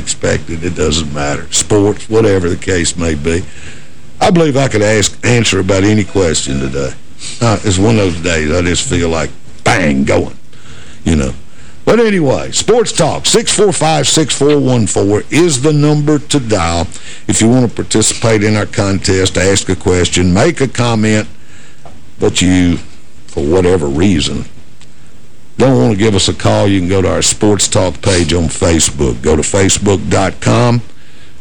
unexpected. It doesn't matter. Sports, whatever the case may be. I believe I could ask answer about any question today. Uh, it's one of those days I just feel like bang, going, you know. But anyway, Sports Talk, 645-6414 is the number to dial if you want to participate in our contest, ask a question, make a comment, but you, for whatever reason, don't want to give us a call, you can go to our Sports Talk page on Facebook. Go to facebook.com,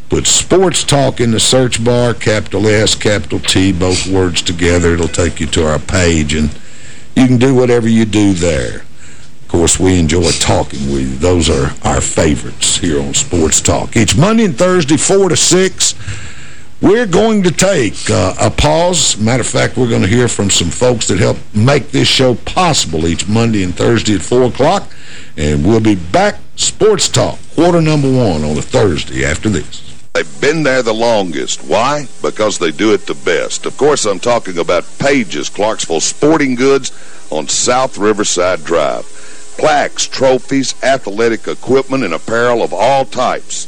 put Sports Talk in the search bar, capital S, capital T, both words together. It'll take you to our page, and you can do whatever you do there. Of course, we enjoy talking with you. Those are our favorites here on Sports Talk. Each Monday and Thursday, 4 to 6, we're going to take uh, a pause. Matter of fact, we're going to hear from some folks that help make this show possible each Monday and Thursday at 4 o'clock. And we'll be back, Sports Talk, quarter number one on a Thursday after this. They've been there the longest. Why? Because they do it the best. Of course, I'm talking about Pages, Clarksville Sporting Goods on South Riverside Drive plaques, trophies, athletic equipment, and apparel of all types.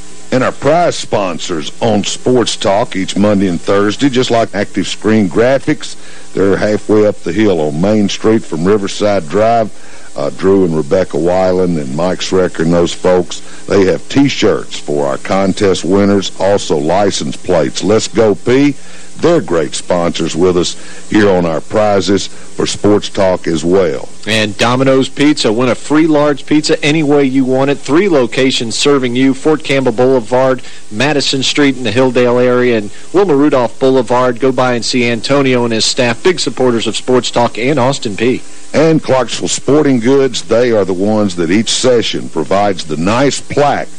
and our prize sponsors on Sports Talk each Monday and Thursday, just like Active Screen Graphics. They're halfway up the hill on Main Street from Riverside Drive. Uh, Drew and Rebecca Weiland and Mike Schrecker and those folks, they have T-shirts for our contest winners, also license plates. Let's Go Peay they're great sponsors with us here on our prizes for Sports Talk as well. And Domino's Pizza. Win a free large pizza any way you want it. Three locations serving you. Fort Campbell Boulevard, Madison Street in the Hilldale area, and Wilma Rudolph Boulevard. Go by and see Antonio and his staff. Big supporters of Sports Talk and Austin Peay And Clarksville Sporting Goods, they are the ones that each session provides the nice plaque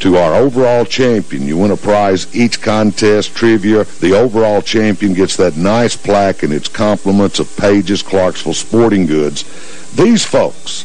to our overall champion. You win a prize each contest, trivia. The overall champion gets that nice plaque and its compliments of Pages Clarksville Sporting Goods. These folks,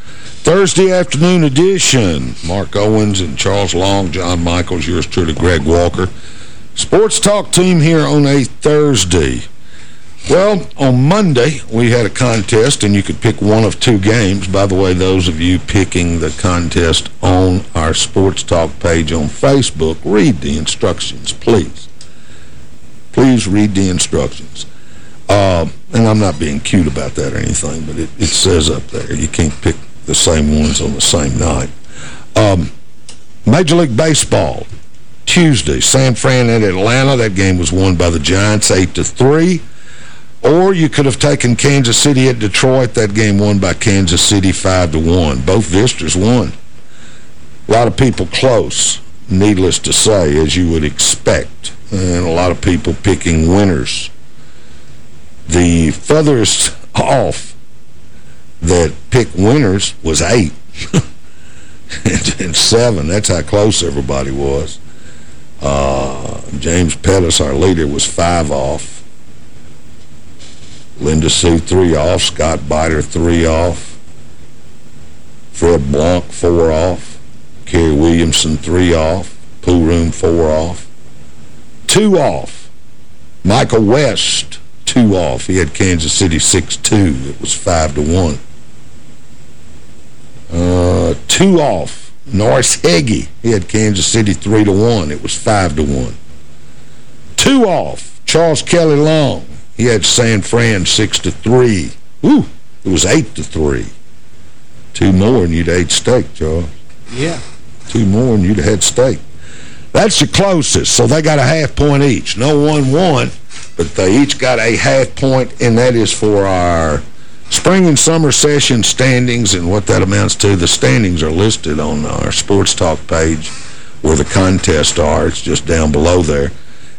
Thursday afternoon edition. Mark Owens and Charles Long, John Michaels, yours truly, Greg Walker. Sports Talk team here on a Thursday. Well, on Monday, we had a contest, and you could pick one of two games. By the way, those of you picking the contest on our Sports Talk page on Facebook, read the instructions, please. Please read the instructions. Uh, and I'm not being cute about that or anything, but it, it says up there you can't pick the same ones on the same night. Um, Major League Baseball, Tuesday, San Fran at Atlanta. That game was won by the Giants 8 to 3. Or you could have taken Kansas City at Detroit. That game won by Kansas City 5 to 1. Both visitors won. A lot of people close, needless to say, as you would expect. And a lot of people picking winners. The furthest off that picked winners was eight. and seven. That's how close everybody was. Uh, James Pettis, our leader, was five off. Linda Sue, three off. Scott Biter, three off. Fred Blanc, four off. Kerry Williamson, three off. Pool Room, four off. Two off. Michael West, two off. He had Kansas City 6-2. It was 5 to one. Uh, two off. Norris Heggie. He had Kansas City 3 to one. It was 5 to one. Two off. Charles Kelly Long. He had San Fran 6 to three. Ooh, it was 8 to three. Two more and you'd ate steak, Charles. Yeah. Two more and you'd have had steak. That's the closest, so they got a half point each. No one won, but they each got a half point, and that is for our spring and summer session standings, and what that amounts to. The standings are listed on our Sports Talk page where the contests are. It's just down below there.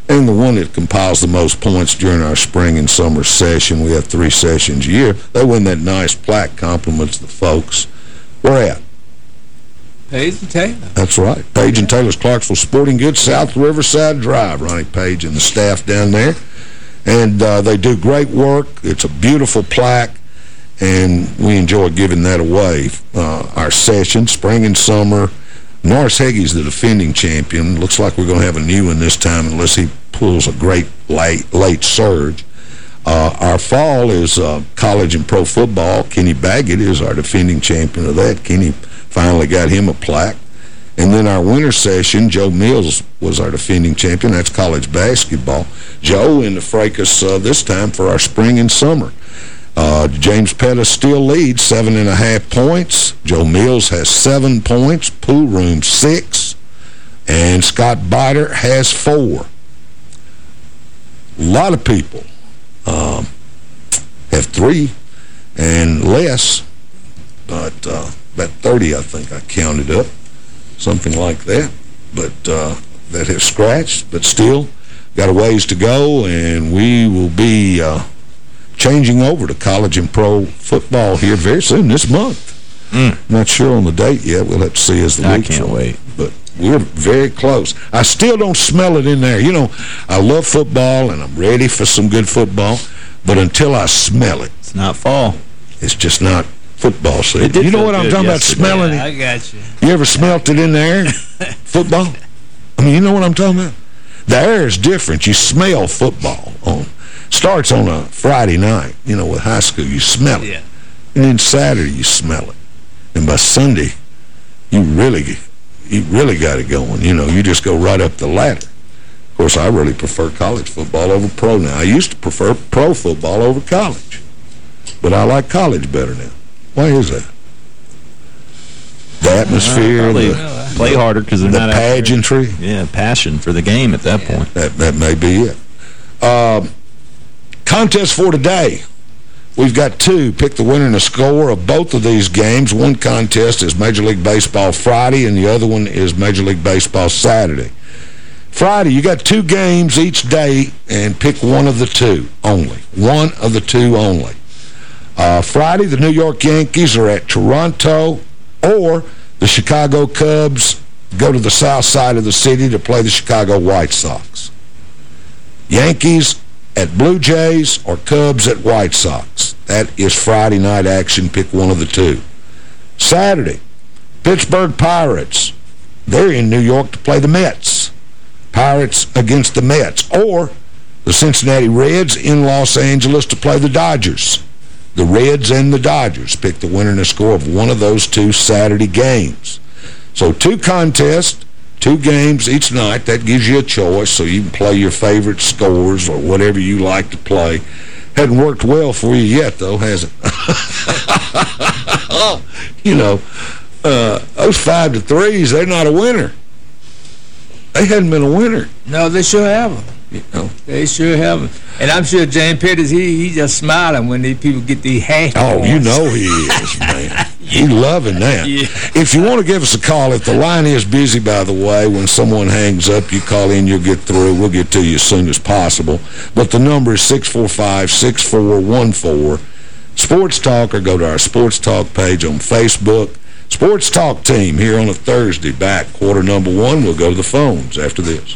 And the one that compiles the most points during our spring and summer session, we have three sessions a year, they win that nice plaque, compliments the folks. Where at? Page and Taylor. That's right. Page and Taylor's Clarksville Sporting Goods, South Riverside Drive. Ronnie Page and the staff down there. And uh, they do great work. It's a beautiful plaque, and we enjoy giving that away. Uh, our session, spring and summer, Norris Heggie's the defending champion. Looks like we're going to have a new one this time unless he pulls a great late, late surge. Uh, our fall is uh, college and pro football. Kenny Baggett is our defending champion of that. Kenny finally got him a plaque. And then our winter session, Joe Mills was our defending champion. That's college basketball. Joe in the fracas uh, this time for our spring and summer. Uh, James Pettis still leads, seven and a half points. Joe Mills has seven points. Pool Room, six. And Scott Biter has four. A lot of people um, have three and less, but uh, about 30, I think I counted up, something like that. But uh, that have scratched, but still got a ways to go, and we will be uh, changing over to college and pro football here very soon this month. Mm. Not sure on the date yet. We'll have to see as the I week can't wait. But we're very close. I still don't smell it in there. You know, I love football, and I'm ready for some good football, but until I smell it, It's not fall. it's just not football season. You know what I'm talking yesterday. about, smelling Yeah, it? I got you. You ever smelt it in the air? football? I mean, you know what I'm talking about? The air is different. You smell football. on Starts on a Friday night, you know, with high school. You smell it. Yeah. And then Saturday, you smell it. And by Sunday, you really, you really got it going. You know, you just go right up the ladder. Of course, I really prefer college football over pro now. I used to prefer pro football over college. But I like college better now. Why is that? The atmosphere, the, play harder because they're the not pageantry. Yeah, passion for the game at that point. That, that may be it. Um, contest for today. We've got two. Pick the winner and the score of both of these games. One contest is Major League Baseball Friday, and the other one is Major League Baseball Saturday. Friday, you got two games each day, and pick one of the two only. One of the two only. Uh, Friday, the New York Yankees are at Toronto, or the Chicago Cubs go to the south side of the city to play the Chicago White Sox. Yankees at Blue Jays or Cubs at White Sox. That is Friday night action. Pick one of the two. Saturday, Pittsburgh Pirates. They're in New York to play the Mets. Pirates against the Mets. Or The Cincinnati Reds in Los Angeles to play the Dodgers. The Reds and the Dodgers pick the winner and score of one of those two Saturday games. So two contests, two games each night. That gives you a choice so you can play your favorite scores or whatever you like to play. Hadn't worked well for you yet, though, has it? you know, uh, those five to threes, they're not a winner. They hadn't been a winner. No, they sure haven't. You know, they sure haven't. And I'm sure James Pettis, he he just smiling when these people get these hash Oh, you know he is, man. He loving that. Yeah. If you want to give us a call, if the line is busy, by the way, when someone hangs up, you call in, you'll get through. We'll get to you as soon as possible. But the number is 645-6414. Sports Talk, or go to our Sports Talk page on Facebook. Sports Talk team here on a Thursday, back quarter number one. We'll go to the phones after this.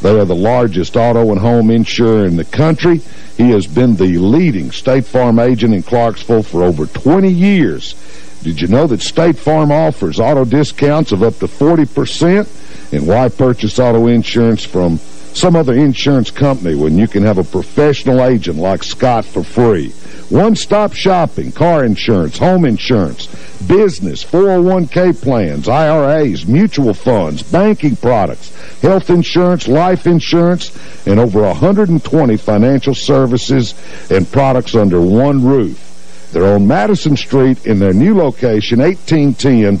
They are the largest auto and home insurer in the country. He has been the leading State Farm agent in Clarksville for over 20 years. Did you know that State Farm offers auto discounts of up to 40%? And why purchase auto insurance from some other insurance company when you can have a professional agent like Scott for free? One-stop shopping, car insurance, home insurance, business, 401k plans, IRAs, mutual funds, banking products, health insurance, life insurance, and over 120 financial services and products under one roof. They're on Madison Street in their new location, 1810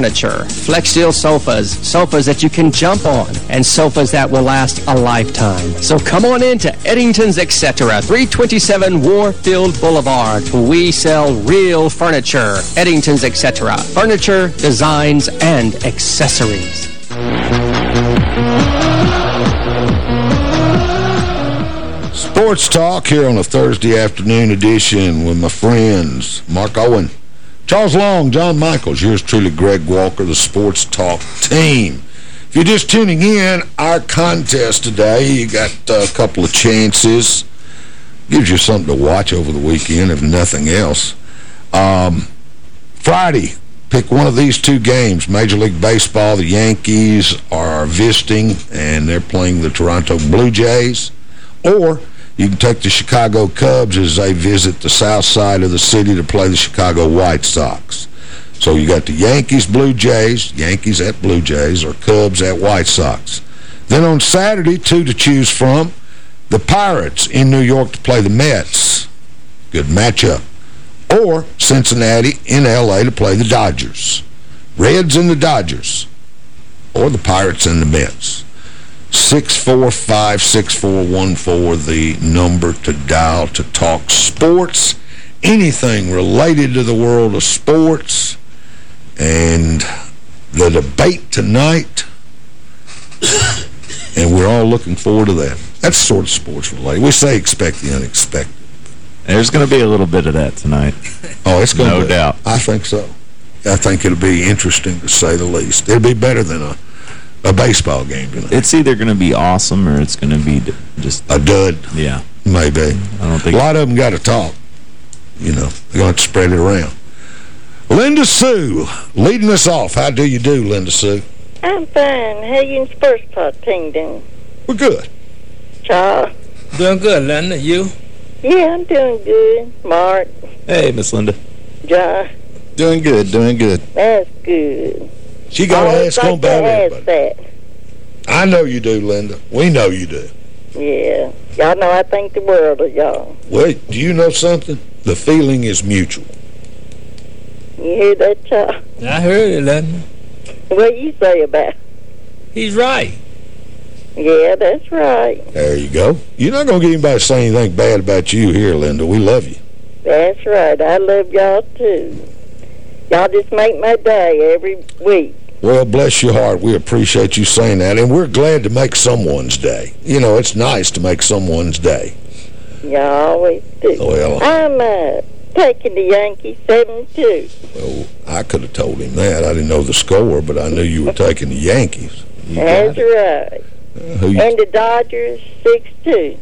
Flexsteel sofas, sofas that you can jump on, and sofas that will last a lifetime. So come on in to Eddington's Etc. 327 Warfield Boulevard. We sell real furniture. Eddington's Etc. Furniture, designs, and accessories. Sports Talk here on a Thursday afternoon edition with my friends Mark Owen, Charles Long, John Michaels, yours truly, Greg Walker, the Sports Talk team. If you're just tuning in, our contest today, you got a couple of chances. Gives you something to watch over the weekend, if nothing else. Um, Friday, pick one of these two games. Major League Baseball, the Yankees are visiting, and they're playing the Toronto Blue Jays. Or you can take the Chicago Cubs as they visit the south side of the city to play the Chicago White Sox. So you got the Yankees, Blue Jays, Yankees at Blue Jays, or Cubs at White Sox. Then on Saturday, two to choose from, the Pirates in New York to play the Mets. Good matchup. Or Cincinnati in L.A. to play the Dodgers. Reds and the Dodgers. Or the Pirates and the Mets. 645-6414, the number to dial to talk sports, anything related to the world of sports, and the debate tonight, and we're all looking forward to that. That's sort of sports related. We say expect the unexpected. There's going to be a little bit of that tonight. Oh, it's going to No doubt. I think so. I think it'll be interesting to say the least. It'll be better than a, a baseball game tonight. It's either going to be awesome or it's going to be just, a dud, yeah. maybe. I don't think... A lot of them got to talk. You know, they're going to spread it around. Linda Sue leading us off. How do you do, Linda Sue? I'm fine. How you and Sports Talk team doing? We're good. Charles? Doing good, Linda. You? Yeah, I'm doing good. Mark? Hey, Miss Linda. John? Doing good, doing good. That's good. She got I to always ask on like to about everybody. that. I know you do, Linda. We know you do. Yeah. Y'all know I think the world of y'all. Wait, do you know something? The feeling is mutual. You hear that, Charles? I heard it, Linda. What you say about it? He's right. Yeah, that's right. There you go. You're not going to get anybody to say anything bad about you here, Linda. We love you. That's right. I love y'all, too. Y'all just make my day every week. Well, bless your heart. We appreciate you saying that, and we're glad to make someone's day. You know, it's nice to make someone's day. Y'all always do. Well, I'm uh, taking the Yankees 7-2. well I could have told him that. I didn't know the score, but I knew you were taking the Yankees. That's right. Uh, And the Dodgers 6-2.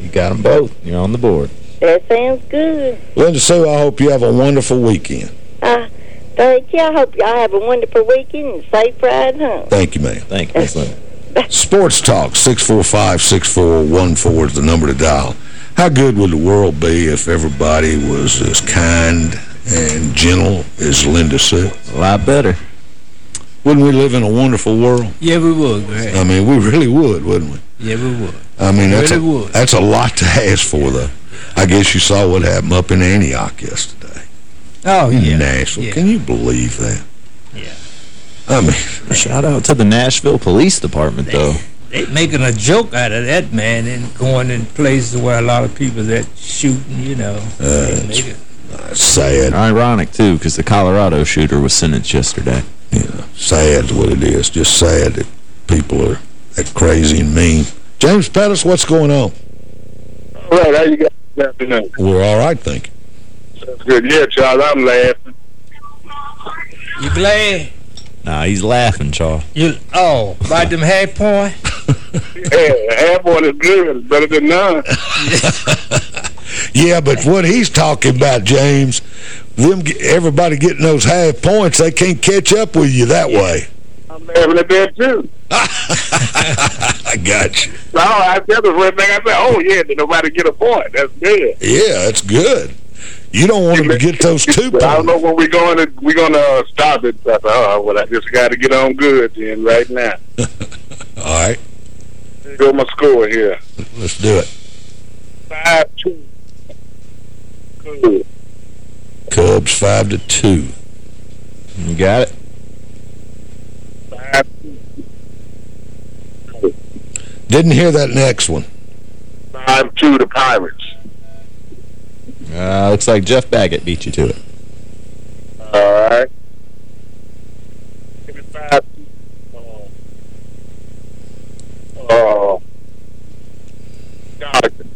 You got them both. You're on the board. That sounds good. Linda Sue, I hope you have a wonderful weekend. Uh, thank you. I hope y'all have a wonderful weekend and safe ride home. Thank you, ma'am. Thank you, Miss Sports Talk, 645-6414 is the number to dial. How good would the world be if everybody was as kind and gentle as Linda Sue? A lot better. Wouldn't we live in a wonderful world? Yeah, we would, Greg. I mean, we really would, wouldn't we? Yeah, we would. I mean, that's, Really a, would. that's a lot to ask for, though. I guess you saw what happened up in Antioch yesterday. Oh, in yeah. Nashville. Yeah. Can you believe that? Yeah. I mean, Shout out to the Nashville Police Department, though. They making a joke out of that, man, and going in places where a lot of people that shooting, you know. Uh, it. sad. Ironic, too, because the Colorado shooter was sentenced yesterday. You know, sad what it is. Just sad that people are that crazy and mean. James Pettis, what's going on? All right, how you guys this afternoon? We're all right, thank you. That's good. Yeah, Charles, I'm laughing. You glad? Nah, he's laughing, Charles. You Oh, about them half point? Yeah, half one is good. It's better than none. Yeah, but what he's talking about, James, them everybody getting those half points, they can't catch up with you that way. I'm having a that, too. I got you. No, I said the first thing I said, oh, yeah, did nobody get a point? That's good. Yeah, that's good. You don't want them to get those two I don't know when we're going to we're going to uh, stop it. I said, oh, well, I just got to get on good then right now. All right, go my score here. let's do it. Five, two. Good. Cubs five to two. You got it? Five, two. Didn't hear that next one. Five, two, the Pirates. Uh, looks like Jeff Baggett beat you to it. All right. Give me five, Dodgers.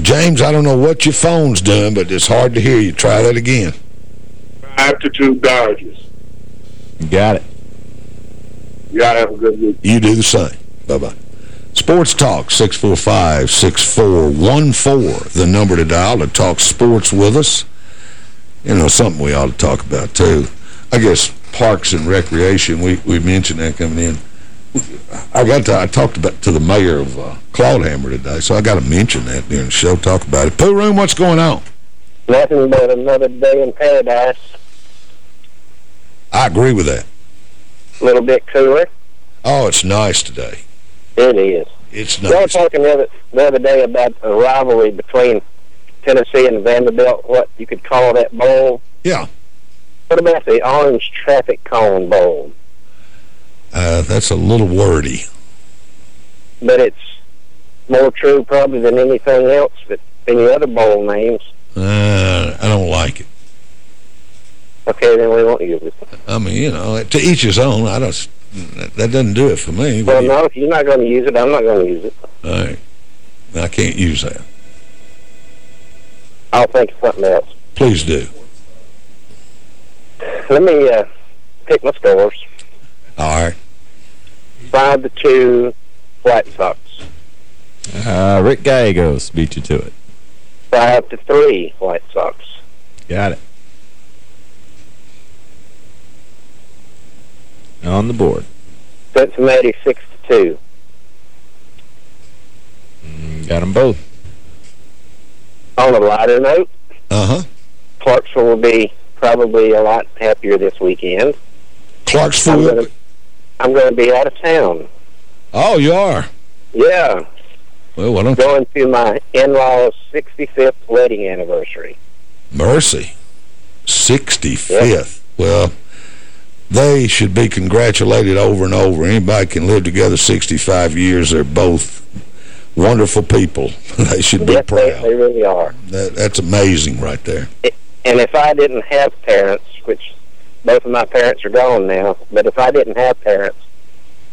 James, I don't know what your phone's doing, but it's hard to hear you. Try that again. Five to two Dodgers. Got it. Y'all have a good week. You do the same. Bye-bye. Sports Talk, 645-6414, the number to dial to talk sports with us. You know, something we ought to talk about, too. I guess parks and recreation, we, we mentioned that coming in. I got to, I talked about to the mayor of uh, Claudehammer today, so I got to mention that during the show, talk about it. Pool Room, what's going on? Nothing but another day in paradise. I agree with that. A little bit cooler. Oh, it's nice today. It is. It's Y'all were talking the other, the other day about a rivalry between Tennessee and Vanderbilt, what you could call that bowl. Yeah. What about the Orange Traffic Cone Bowl? Uh, that's a little wordy. But it's more true probably than anything else that any other bowl names. Uh, I don't like it. Okay, then we won't use it. I mean, you know, to each his own. I don't. That doesn't do it for me. Well, you- no, if you're not going to use it, I'm not going to use it. All right. I can't use that. I'll think of something else. Please do. Let me uh, pick my scores. All right. Five to two, White Sox. Uh, Rick Gallegos beat you to it. Five to three, White Sox. Got it. On the board. Cincinnati 6 to 2. Mm, got them both. On a lighter note, Uh-huh. Clarksville will be probably a lot happier this weekend. Clarksville. I'm gonna, I'm going to be out of town. Oh, you are? Yeah. Well, why don't Going to my in-laws' 65th wedding anniversary. Mercy. 65th. Well, they should be congratulated over and over. Anybody can live together 65 years. They're both wonderful people. they should be Yes, proud. they really are. That, that's amazing right there. And if I didn't have parents, which both of my parents are gone now, but if I didn't have parents,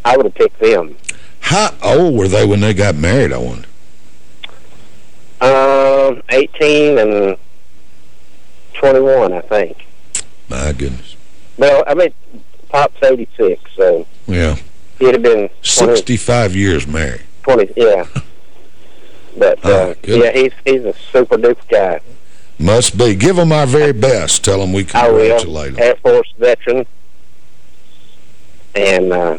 I would have picked them. How old were they when they got married, I wonder? Um, 18 and 21, I think. My goodness. Well, I mean, Pop's 86, so Yeah. he'd have been 20, 65 years married. 20 yeah. But, Oh, uh, yeah, he's he's a super-duper guy. Must be. Give him our very best. Tell him we I will. congratulate them. Air Force veteran. And uh,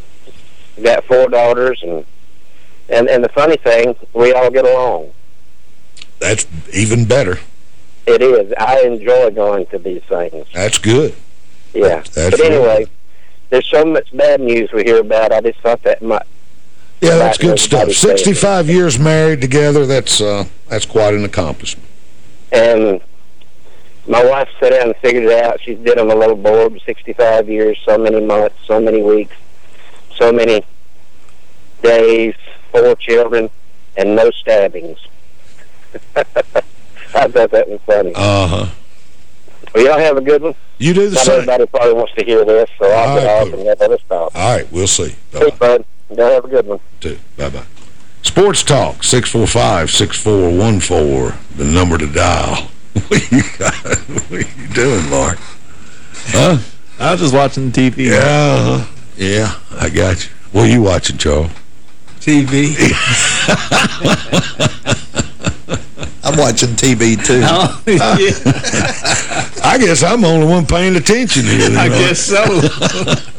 got four daughters. And, and, and the funny thing, we all get along. That's even better. It is. I enjoy going to these things. That's good. Yeah. That's but anyway, there's so much bad news we hear about. I just thought that might. Yeah, that's good stuff. everybody said 65 years married together, that's uh, that's quite an accomplishment. And my wife sat down and figured it out. She did on a little board, 65 years, so many months, so many weeks, so many days, four children, and no stabbings. I thought that was funny. Uh-huh. Well, y'all have a good one. You do the Not same. everybody probably wants to hear this, so I'll All get right, off and let others talk. All right, we'll see. Thanks, bud. Y'all have a good one. Too. Bye-bye. Sports Talk, 645-6414, the number to dial. what, you got? what are you doing, Mark? Huh? I was just watching the TV. Yeah, uh-huh. yeah, I got you. What are you watching, Charles? TV. I'm watching TV, too. Oh, yeah. I guess I'm the only one paying attention here. I know. guess so.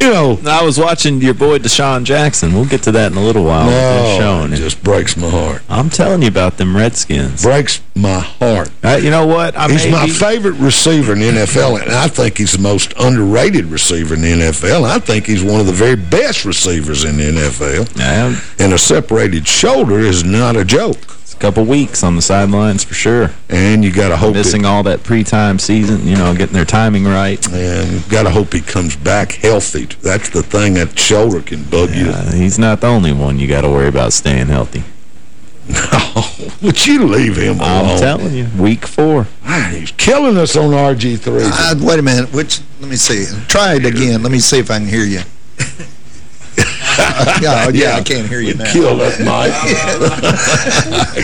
You know, I was watching your boy DeSean Jackson. We'll get to that in a little while. No, showing it it. just breaks my heart. I'm telling you about them Redskins. Breaks my heart. Uh, you know what? I He's my be- favorite receiver in the NFL, and I think he's the most underrated receiver in the NFL. I think he's one of the very best receivers in the NFL. Yeah, And a separated shoulder is not a joke. It's a couple weeks on the sidelines for sure. And you got to hope Missing it, all that pre-time season, you know, getting their timing right. and you got to hope he comes back healthy. That's the thing that shoulder can bug you. he's not the only one you got to worry about staying healthy. No, Would you leave him alone? I'm telling you, week four. He's killing us on RG3. Uh, wait a minute. Which? Let me see. Try it again. Let me see if I can hear you. Yeah, yeah, I can't hear you now. Kill that mic.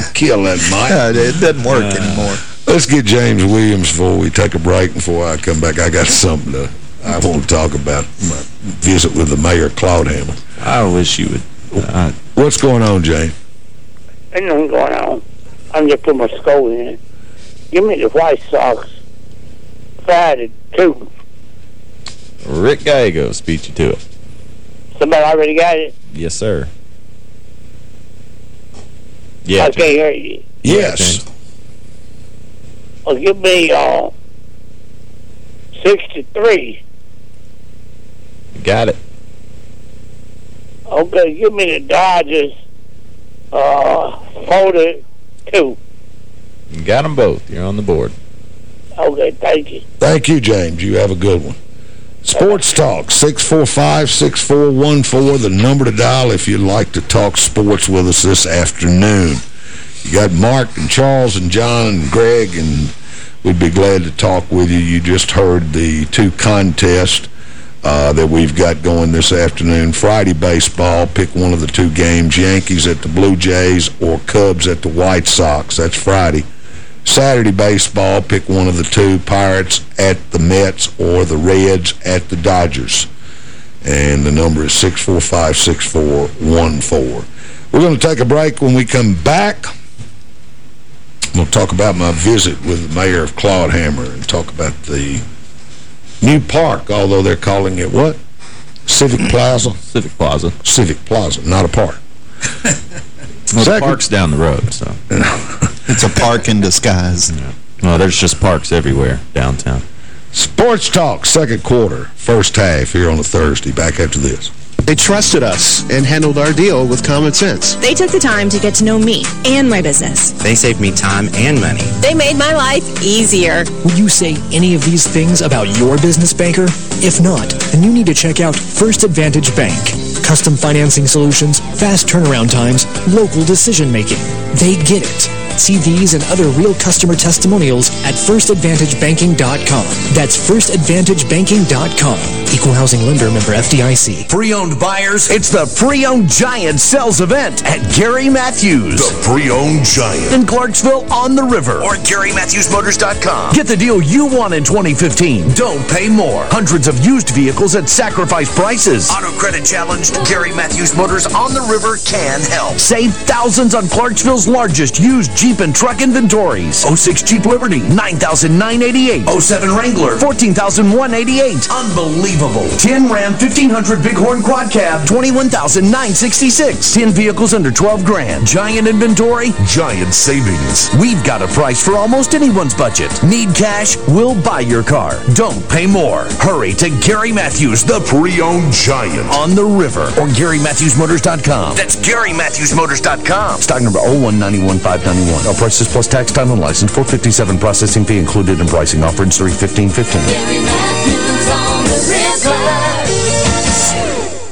Kill that mic. Yeah, it doesn't work anymore. Let's get James Williams before we take a break. Before I come back, I got something to I want to talk about. My visit with the mayor, Claude Hammer. I wish you would. Uh, What's going on, James? Ain't nothing going on. I'm just putting my skull in. Give me the White Sox Friday, too. Rick Gallegos beat you to it. Somebody already got it? Yes, sir. Yeah, I can't hear you. Yes. Well, give me uh, 63. got it. Okay, give me the Dodgers uh, 42. You got them both. You're on the board. Okay, thank you. Thank you, James. You have a good one. Sports Talk, 645-6414, the number to dial if you'd like to talk sports with us this afternoon. You got Mark and Charles and John and Greg, and we'd be glad to talk with you. You just heard the two contests uh, that we've got going this afternoon. Friday baseball, pick one of the two games, Yankees at the Blue Jays or Cubs at the White Sox. That's Friday. Saturday baseball, pick one of the two, Pirates at the Mets or the Reds at the Dodgers. And the number is 645-6414. We're going to take a break. When we come back, I'm going to talk about my visit with the mayor of Claude Hammer and talk about the new park, although they're calling it what? Civic Plaza? Civic Plaza. Civic Plaza, not a park. Well, the park's down the road, so. it's a park in disguise. Yeah. Well, there's just parks everywhere downtown. Sports Talk, second quarter, first half here on a Thursday. Back after this. They trusted us and handled our deal with common sense. They took the time to get to know me and my business. They saved me time and money. They made my life easier. Would you say any of these things about your business banker? If not, then you need to check out First Advantage Bank. Custom financing solutions, fast turnaround times, local decision making. They get it. See these and other real customer testimonials at firstadvantagebanking.com. That's firstadvantagebanking.com. Equal housing lender member FDIC. Pre-owned buyers, it's the Pre-Owned Giant Sales Event at Gary Matthews. The Pre-Owned Giant. In Clarksville on the river. Or GaryMatthewsMotors.com. Get the deal you want in 2015. Don't pay more. Hundreds of used vehicles at sacrifice prices. Auto credit challenged. Gary Matthews Motors on the river can help. Save thousands on Clarksville's largest used Jeep and truck inventories. 06 Jeep Liberty, 9988 07 Wrangler, 14188 Unbelievable. 10 Ram 1500 Bighorn Quad Cab, 21966 10 vehicles under 12 grand. Giant inventory, giant savings. We've got a price for almost anyone's budget. Need cash? We'll buy your car. Don't pay more. Hurry to Gary Matthews, the pre-owned giant. On the river or GaryMatthewsMotors.com. That's GaryMatthewsMotors.com. Stock number 0191591. All prices plus tax, time, and license. 457 processing fee included in pricing. Offer in 31515.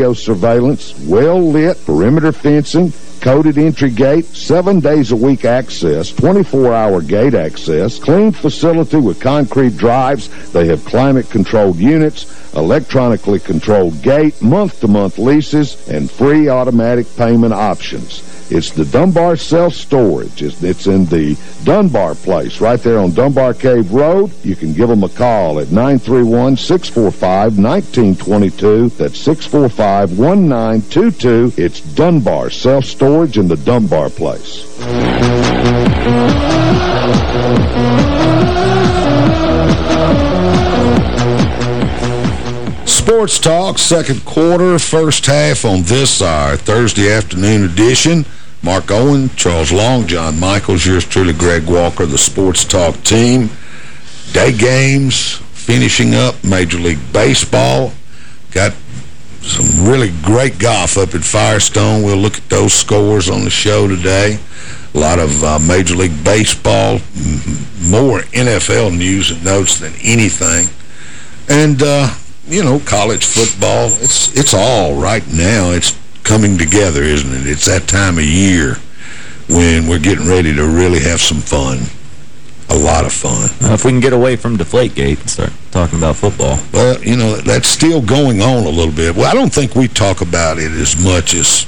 surveillance, well-lit, perimeter fencing, coded entry gate, seven days a week access, 24-hour gate access, clean facility with concrete drives. They have climate-controlled units, electronically controlled gate, month-to-month -month leases, and free automatic payment options. It's the Dunbar Self-Storage. It's, it's in the Dunbar Place, right there on Dunbar Cave Road. You can give them a call at 931-645-1922. That's 645-1922. It's Dunbar Self-Storage in the Dunbar Place. Sports Talk, second quarter, first half on this, our Thursday afternoon edition. Mark Owen, Charles Long, John Michaels, yours truly, Greg Walker, the Sports Talk team. Day games, finishing up Major League Baseball. Got some really great golf up at Firestone. We'll look at those scores on the show today. A lot of uh, Major League Baseball, more NFL news and notes than anything. And, uh, you know, college football, it's it's all right now. It's coming together, isn't it? It's that time of year when we're getting ready to really have some fun. A lot of fun. Well, if we can get away from Deflategate and start talking about football. Well, you know, that's still going on a little bit. Well, I don't think we talk about it as much as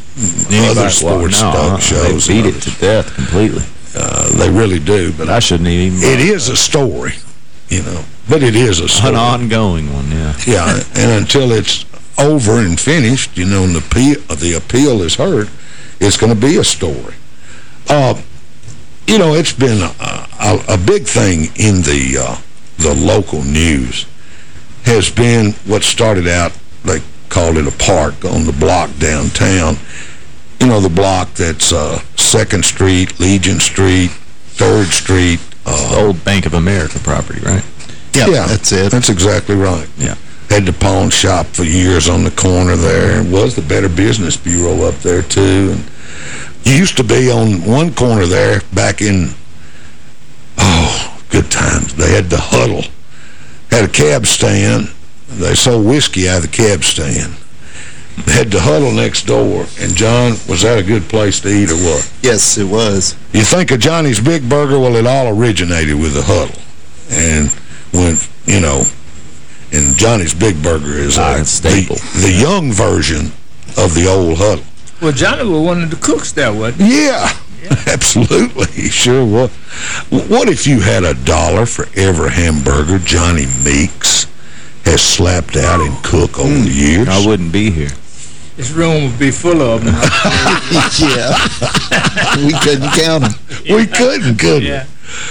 Anybody, other sports well, no, talk shows. They beat it to death completely. Uh, they really do. But I shouldn't even... It is a story, you know. But it is a story. An ongoing one, yeah. Yeah, and until it's over and finished, you know, and the appeal, the appeal is heard, it's going to be a story. Uh, you know, it's been a, a, a big thing in the uh, the local news has been what started out, they called it a park on the block downtown. You know, the block that's uh, 2nd Street, Legion Street, 3rd Street. Uh, old Bank of America property, right? Yeah, yeah, that's it. That's exactly right. Yeah. Had the pawn shop for years on the corner there. It was the Better Business Bureau up there, too. And used to be on one corner there back in, oh, good times. They had the Huddle. Had a cab stand. They sold whiskey out of the cab stand. They had the Huddle next door. And, John, was that a good place to eat or what? Yes, it was. You think of Johnny's Big Burger? Well, it all originated with the Huddle. And when, you know, And Johnny's Big Burger is a, staple. The, the young version of the old huddle. Well, Johnny was one of the cooks there, wasn't he? Yeah, absolutely. He sure was. What if you had a dollar for every hamburger Johnny Meeks has slapped out and cooked over the hmm. years? I wouldn't be here. This room would be full of them. yeah. we couldn't count them. We couldn't, couldn't Yeah.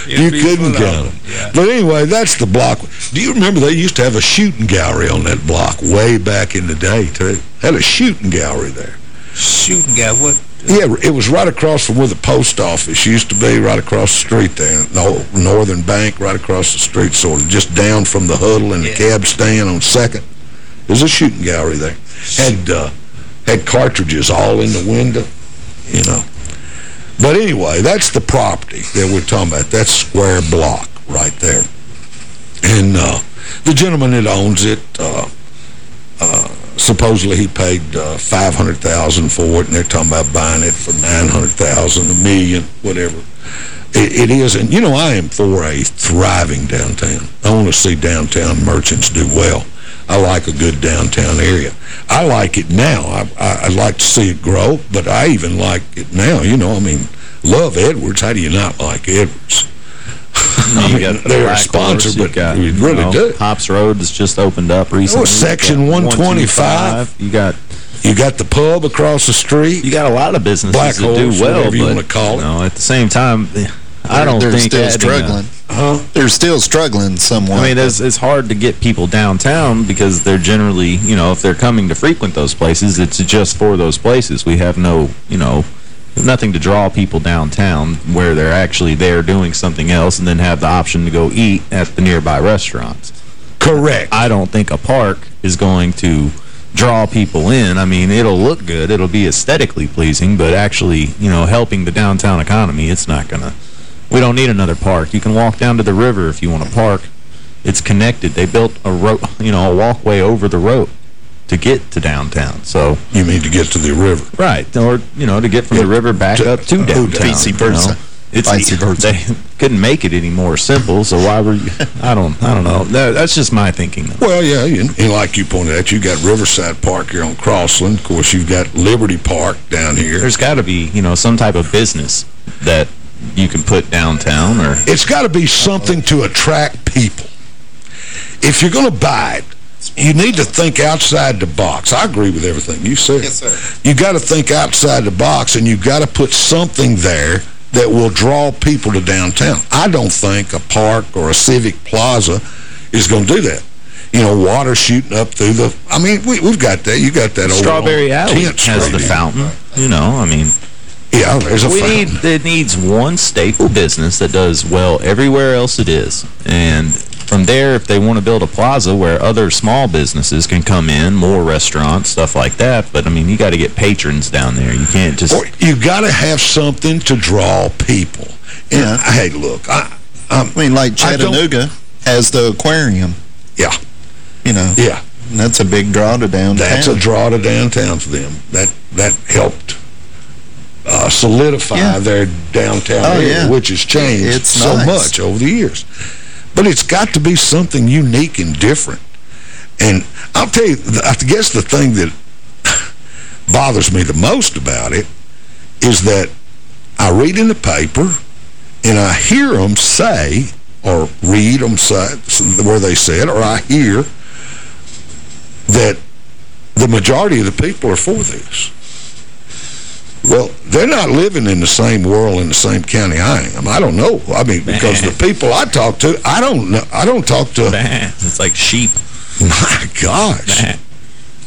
You It'd be couldn't count them. them. But anyway, that's the block. Do you remember they used to have a shooting gallery on that block way back in the day, too? Had a shooting gallery there. Shooting gallery? what? Yeah, it was right across from where the post office used to be, right across the street there. No, Northern Bank, right across the street, sort of, just down from the huddle and the cab stand on Second. There's a shooting gallery there. Had uh, had cartridges all in the window, you know. But anyway, that's the property that we're talking about. That square block right there. And uh, the gentleman that owns it, uh, uh, supposedly he paid uh, 500,000 for it, and they're talking about buying it for 900,000, a million, whatever. It, it is, and you know, I am for a thriving downtown. I want to see downtown merchants do well. I like a good downtown area. I like it now. I, I, I'd like to see it grow, but I even like it now. You know, I mean, love Edwards. How do you not like Edwards? I mean, got they're a sponsor, but got, we you really know, do. Hops Road has just opened up recently. Oh, Section 125. You got you got the pub across the street. You got a lot of businesses Black that do well, you but want to call you know, at the same time, I don't think they're think still adding a- struggling. Huh? They're still struggling somewhat. I mean, it's, it's hard to get people downtown because they're generally, you know, if they're coming to frequent those places, it's just for those places. We have no, you know, nothing to draw people downtown where they're actually there doing something else and then have the option to go eat at the nearby restaurants. Correct. I don't think a park is going to draw people in. I mean, it'll look good. It'll be aesthetically pleasing, but actually, you know, helping the downtown economy, it's not going to... We don't need another park. You can walk down to the river if you want to park. It's connected. They built a road, you know, a walkway over the road to get to downtown. So You mean to get to the river? Right. Or, you know, to get from the river back up to downtown. Vice you versa. know. It's, Vice versa. They couldn't make it any more simple, so why were you... I don't, I don't know. That, that's just my thinking. Well, yeah, and, and like you pointed out, you got Riverside Park here on Crossland. Of course, you've got Liberty Park down here. There's got to be, you know, some type of business that you can put downtown or... It's got to be something to attract people. If you're going to buy it, you need to think outside the box. I agree with everything you said. Yes, sir. You got to think outside the box, and you've got to put something there that will draw people to downtown. I don't think a park or a civic plaza is going to do that. You know, water shooting up through the... I mean, we, we've got that. You got that over Strawberry on Alley has the fountain, you know, I mean... Yeah, there's a we need it needs one staple business that does well everywhere else it is and from there if they want to build a plaza where other small businesses can come in more restaurants stuff like that but i mean you got to get patrons down there you can't just Or you got to have something to draw people. And, Yeah. Hey, look, I, um, I mean, like Chattanooga has the aquarium, yeah, you know. yeah. And that's a big draw to downtown. That's a draw to downtown for them. That that helped uh, solidify Yeah. their downtown Oh, area, yeah. which has changed It's so nice. much over the years. But it's got to be something unique and different. And I'll tell you, I guess the thing that bothers me the most about it is that I read in the paper and I hear them say, or read them say, where they said, or I hear that the majority of the people are for this. Well, they're not living in the same world in the same county I am. I don't know. I mean, because the people I talk to, I don't know. I don't talk to. it's like sheep My gosh.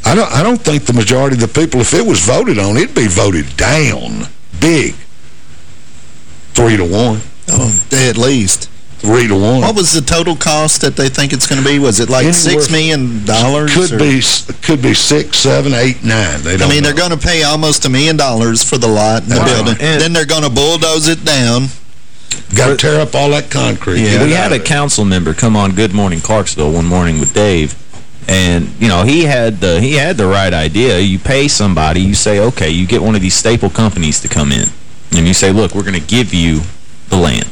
I don't. I don't think the majority of the people, if it was voted on, it'd be voted down big. Three to one. Oh, at least. Three to one. What was the total cost that they think it's going to be? Was it like Anywhere 6 million? dollars, Could or- be. Could be six, seven, eight, nine. They I don't I mean, know. they're going to pay almost a million dollars for the lot and the Right. building. And- then they're going to bulldoze it down. Got to tear up all that concrete. Yeah, we had a council member come on Good Morning Clarksville one morning with Dave, and you know he had the he had the right idea. You pay somebody, you say, okay, you get one of these staple companies to come in, and you say, look, we're going to give you the land,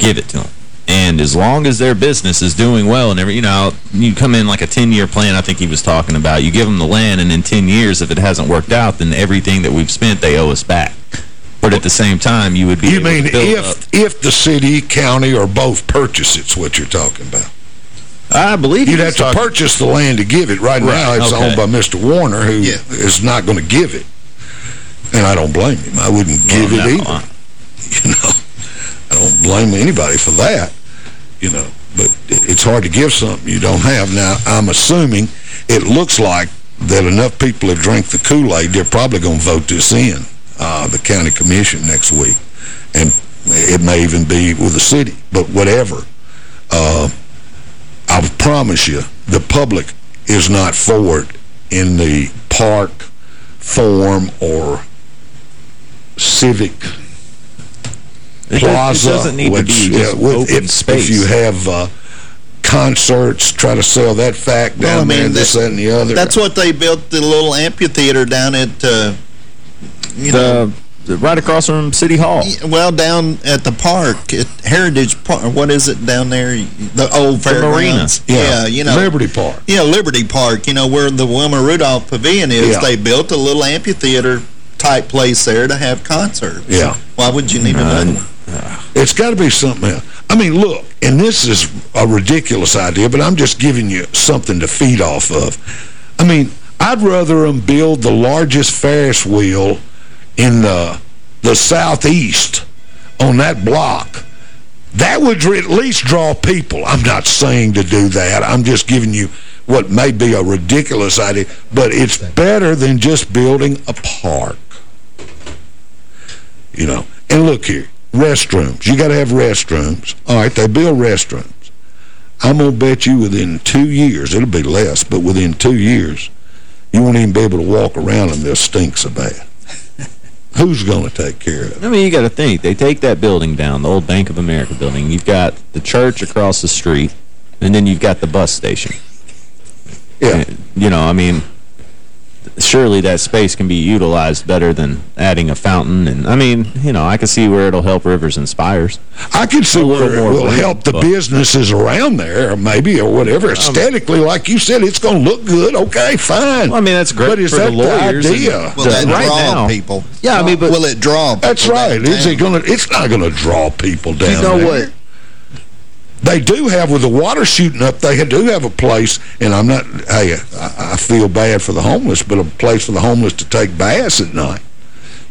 give it to them, And as long as their business is doing well and every, you know, you come in like a 10-year plan, I think he was talking about. You give them the land, and in 10 years, if it hasn't worked out, then everything that we've spent, they owe us back. But at the same time, you would be You mean if if if the city, county, or both purchase it's what you're talking about? I believe You'd have to purchase the land to give it. Right, now, it's okay. owned by Mr. Warner, who is not going to give it. And I don't blame him. I wouldn't give Well, it no, either. You know, I don't blame anybody for that. You know, but it's hard to give something you don't have. Now, I'm assuming it looks like that enough people have drank the Kool-Aid, they're probably going to vote this in, uh, the county commission next week. And it may even be with the city, but whatever. Uh, I promise you, the public is not for it in the park form or civic It does- it plaza. doesn't need to which, be yeah, with- open if, space. If you have uh, concerts, try to sell that fact Well, down I there, mean, this, that- that, and the other. That's what they built the little amphitheater down at, uh, you know. The, right across from City Hall. Well, down at the park, at Heritage Park, what is it down there? The old The marina. fairgrounds. Yeah, you know. Liberty Park. Yeah, Liberty Park, you know, where the Wilma Rudolph Pavilion is. Yeah. They built a little amphitheater type place there to have concerts. Yeah. Why would you need another one? It's got to be something else. I mean, look, and this is a ridiculous idea, but I'm just giving you something to feed off of. I mean, I'd rather them build the largest Ferris wheel in the, the southeast on that block. That would at least draw people. I'm not saying to do that. I'm just giving you what may be a ridiculous idea, but it's better than just building a park. You know, and look here, restrooms. You got to have restrooms. All right, they build restrooms. I'm going to bet you within two years, it'll be less, but within two years, you won't even be able to walk around them. They'll stink so bad. Who's going to take care of it? I mean, you got to think. They take that building down, the old Bank of America building. You've got the church across the street, and then you've got the bus station. Yeah. You know, I mean, surely that space can be utilized better than adding a fountain. And I mean, you know, I can see where it'll help Rivers and Spires. I can see where it will room, help the but- businesses around there, maybe, or whatever. Aesthetically, like you said, it's going to look good. Okay, fine. Well, I mean, that's great but is for the that lawyers and- idea? Will that right draw now- people? Yeah, I mean, but- Will it draw people That's right. Is it going to? It's not going to draw people down You know there. what? They do have, with the water shooting up, they do have a place, and I'm not, hey, I, I feel bad for the homeless, but a place for the homeless to take baths at night,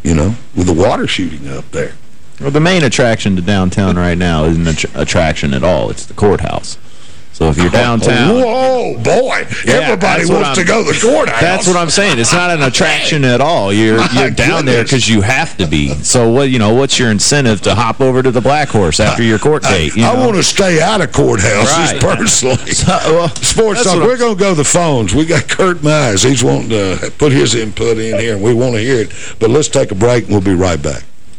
you know, with the water shooting up there. Well, the main attraction to downtown right now isn't an att attraction at all. It's the courthouse. So if you're oh, downtown... Whoa, boy. Yeah, Everybody wants to go to the courthouse. That's what I'm saying. It's not an attraction at all. You're you're down there because you have to be. So what you know? What's your incentive to hop over to the Black Horse after your court date? You I know? want to stay out of courthouses Right. personally. So, well, Sports Talk, we're going to go to the phones. We got Kurt Mize. He's wanting to put his input in here, and we want to hear it. But let's take a break, and we'll be right back.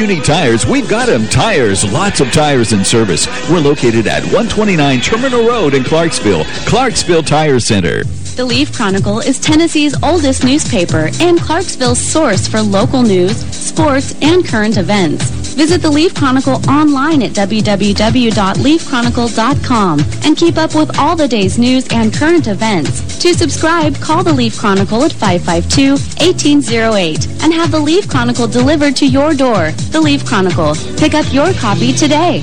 you need tires, we've got them. Tires, lots of tires in service. We're located at 129 Terminal Road in Clarksville. Clarksville Tire Center. The Leaf Chronicle is Tennessee's oldest newspaper and Clarksville's source for local news, sports, and current events. Visit the Leaf Chronicle online at www.leafchronicle.com and keep up with all the day's news and current events. To subscribe, call the Leaf Chronicle at 552-1808 and have the Leaf Chronicle delivered to your door. The Leaf Chronicle. Pick up your copy today.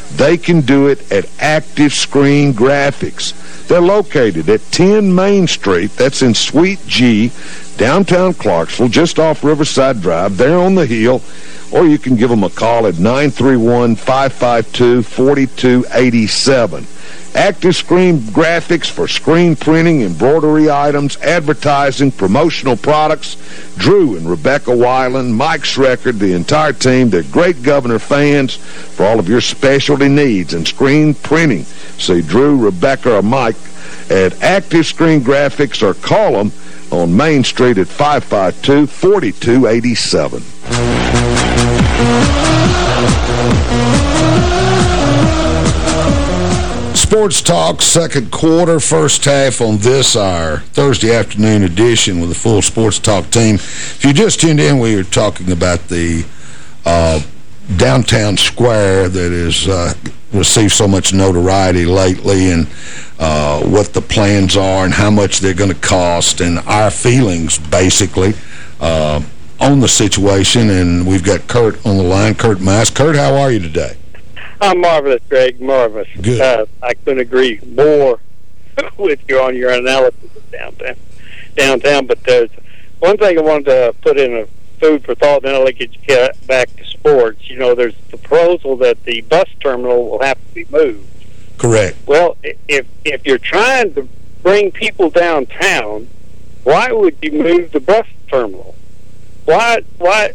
they can do it at Active Screen Graphics. They're located at 10 Main Street, that's in Suite G, downtown Clarksville, just off Riverside Drive, there on the hill, or you can give them a call at 931-552-4287. Active Screen Graphics for screen printing, embroidery items, advertising, promotional products. Drew and Rebecca Weiland, Mike Schreckard, the entire team, they're great Governor fans for all of your specialty needs and screen printing. See Drew, Rebecca, or Mike at Active Screen Graphics or call them on Main Street at 552-4287. Sports Talk, second quarter, first half on this our Thursday afternoon edition with the full Sports Talk team. If you just tuned in, we were talking about the uh, downtown square that has uh, received so much notoriety lately and uh, what the plans are and how much they're going to cost and our feelings, basically, uh, on the situation. And we've got Kurt on the line, Kurt Mice. Kurt, how are you today? I'm marvelous, Greg, marvelous. Good. Uh, I couldn't agree more with you on your analysis of downtown. Downtown, but there's one thing I wanted to put in a food for thought, then I'll get back to sports. You know, there's the proposal that the bus terminal will have to be moved. Correct. Well, if if you're trying to bring people downtown, why would you move the bus terminal? Why? Why?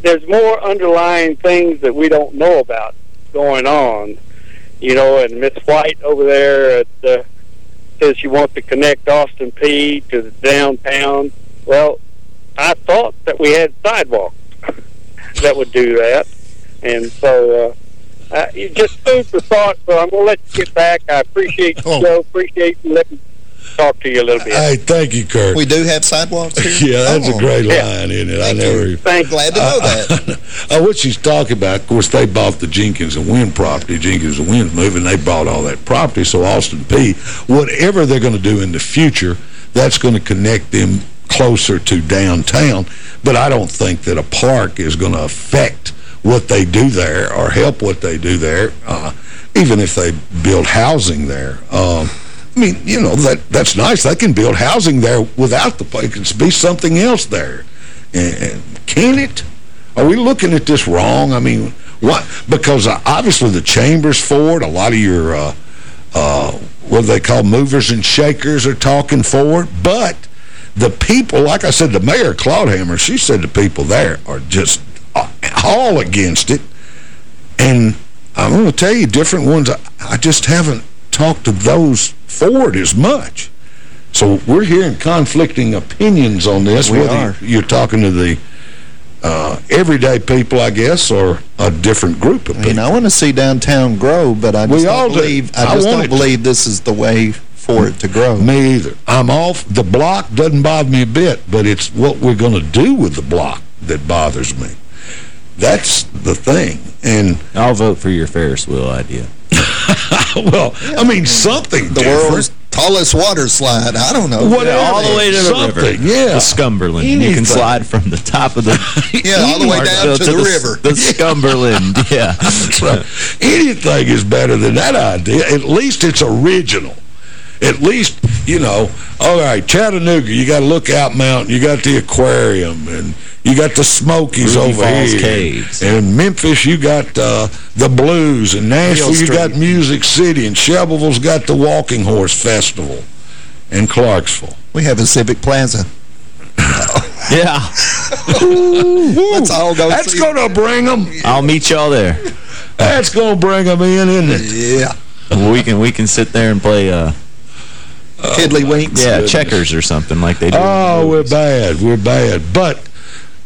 There's more underlying things that we don't know about going on. You know, and Miss White over there at uh, says she wants to connect Austin Peay to the downtown. Well, I thought that we had sidewalks that would do that, and so uh, uh, just food for thought. So I'm going to let you get back. I appreciate the show. Appreciate you letting talk to you a little bit. Hey, thank you, Kurt. We do have sidewalks here? yeah, that's Oh. a great Yeah. line, isn't it? I never. you. Thank- Glad to know that. Uh, what she's talking about, of course, they bought the Jenkins and Wynn property. Jenkins and Wynn's moving, they bought all that property. So Austin Peay, whatever they're going to do in the future, that's going to connect them closer to downtown. But I don't think that a park is going to affect what they do there or help what they do there, uh, even if they build housing there. Um, I mean, you know, that that's nice. They can build housing there without the park. It can be something else there. And, can it? Are we looking at this wrong? I mean, what? Because uh, obviously the chamber's for it. A lot of your, uh, uh, what do they call movers and shakers are talking for it. But the people, like I said, the mayor, Claude Hammer, she said the people there are just uh, all against it. And I'm going to tell you, different ones, I, I just haven't talked to those for it as much. So we're hearing conflicting opinions on this. We whether are. You're talking to the uh, everyday people, I guess, or a different group of I people. mean, I want to see downtown grow, but I just all don't do. believe I I just want don't believe this is the way for it to grow. Me either. I'm off. The block doesn't bother me a bit, but it's what we're going to do with the block that bothers me. That's the thing. And I'll vote for your Ferris wheel idea. well, I mean, something The different. world's tallest water slide. I don't know. Whatever. all the way to the Something, river. yeah. The Scumberland. You can slide from the top of the... Yeah, all the way down Marksville to the the, river. The Scumberland, yeah. Right. Anything is better than that idea. At least it's original. At least, you know, all right, Chattanooga, you got Lookout Mountain, you got the aquarium, and you got the Smokies Ruby over Falls here. Caves. And Memphis, you got uh, the Blues. And Nashville, you got Music City. And Shelbyville's got the Walking Horse Festival. And Clarksville. We have a Civic Plaza. Yeah. Let's all go That's going to bring them. I'll meet y'all there. That's going to bring them in, isn't it? Yeah. We can we can sit there and play uh Tiddly winks. yeah, checkers or something like they do. Oh, we're bad. We're bad. But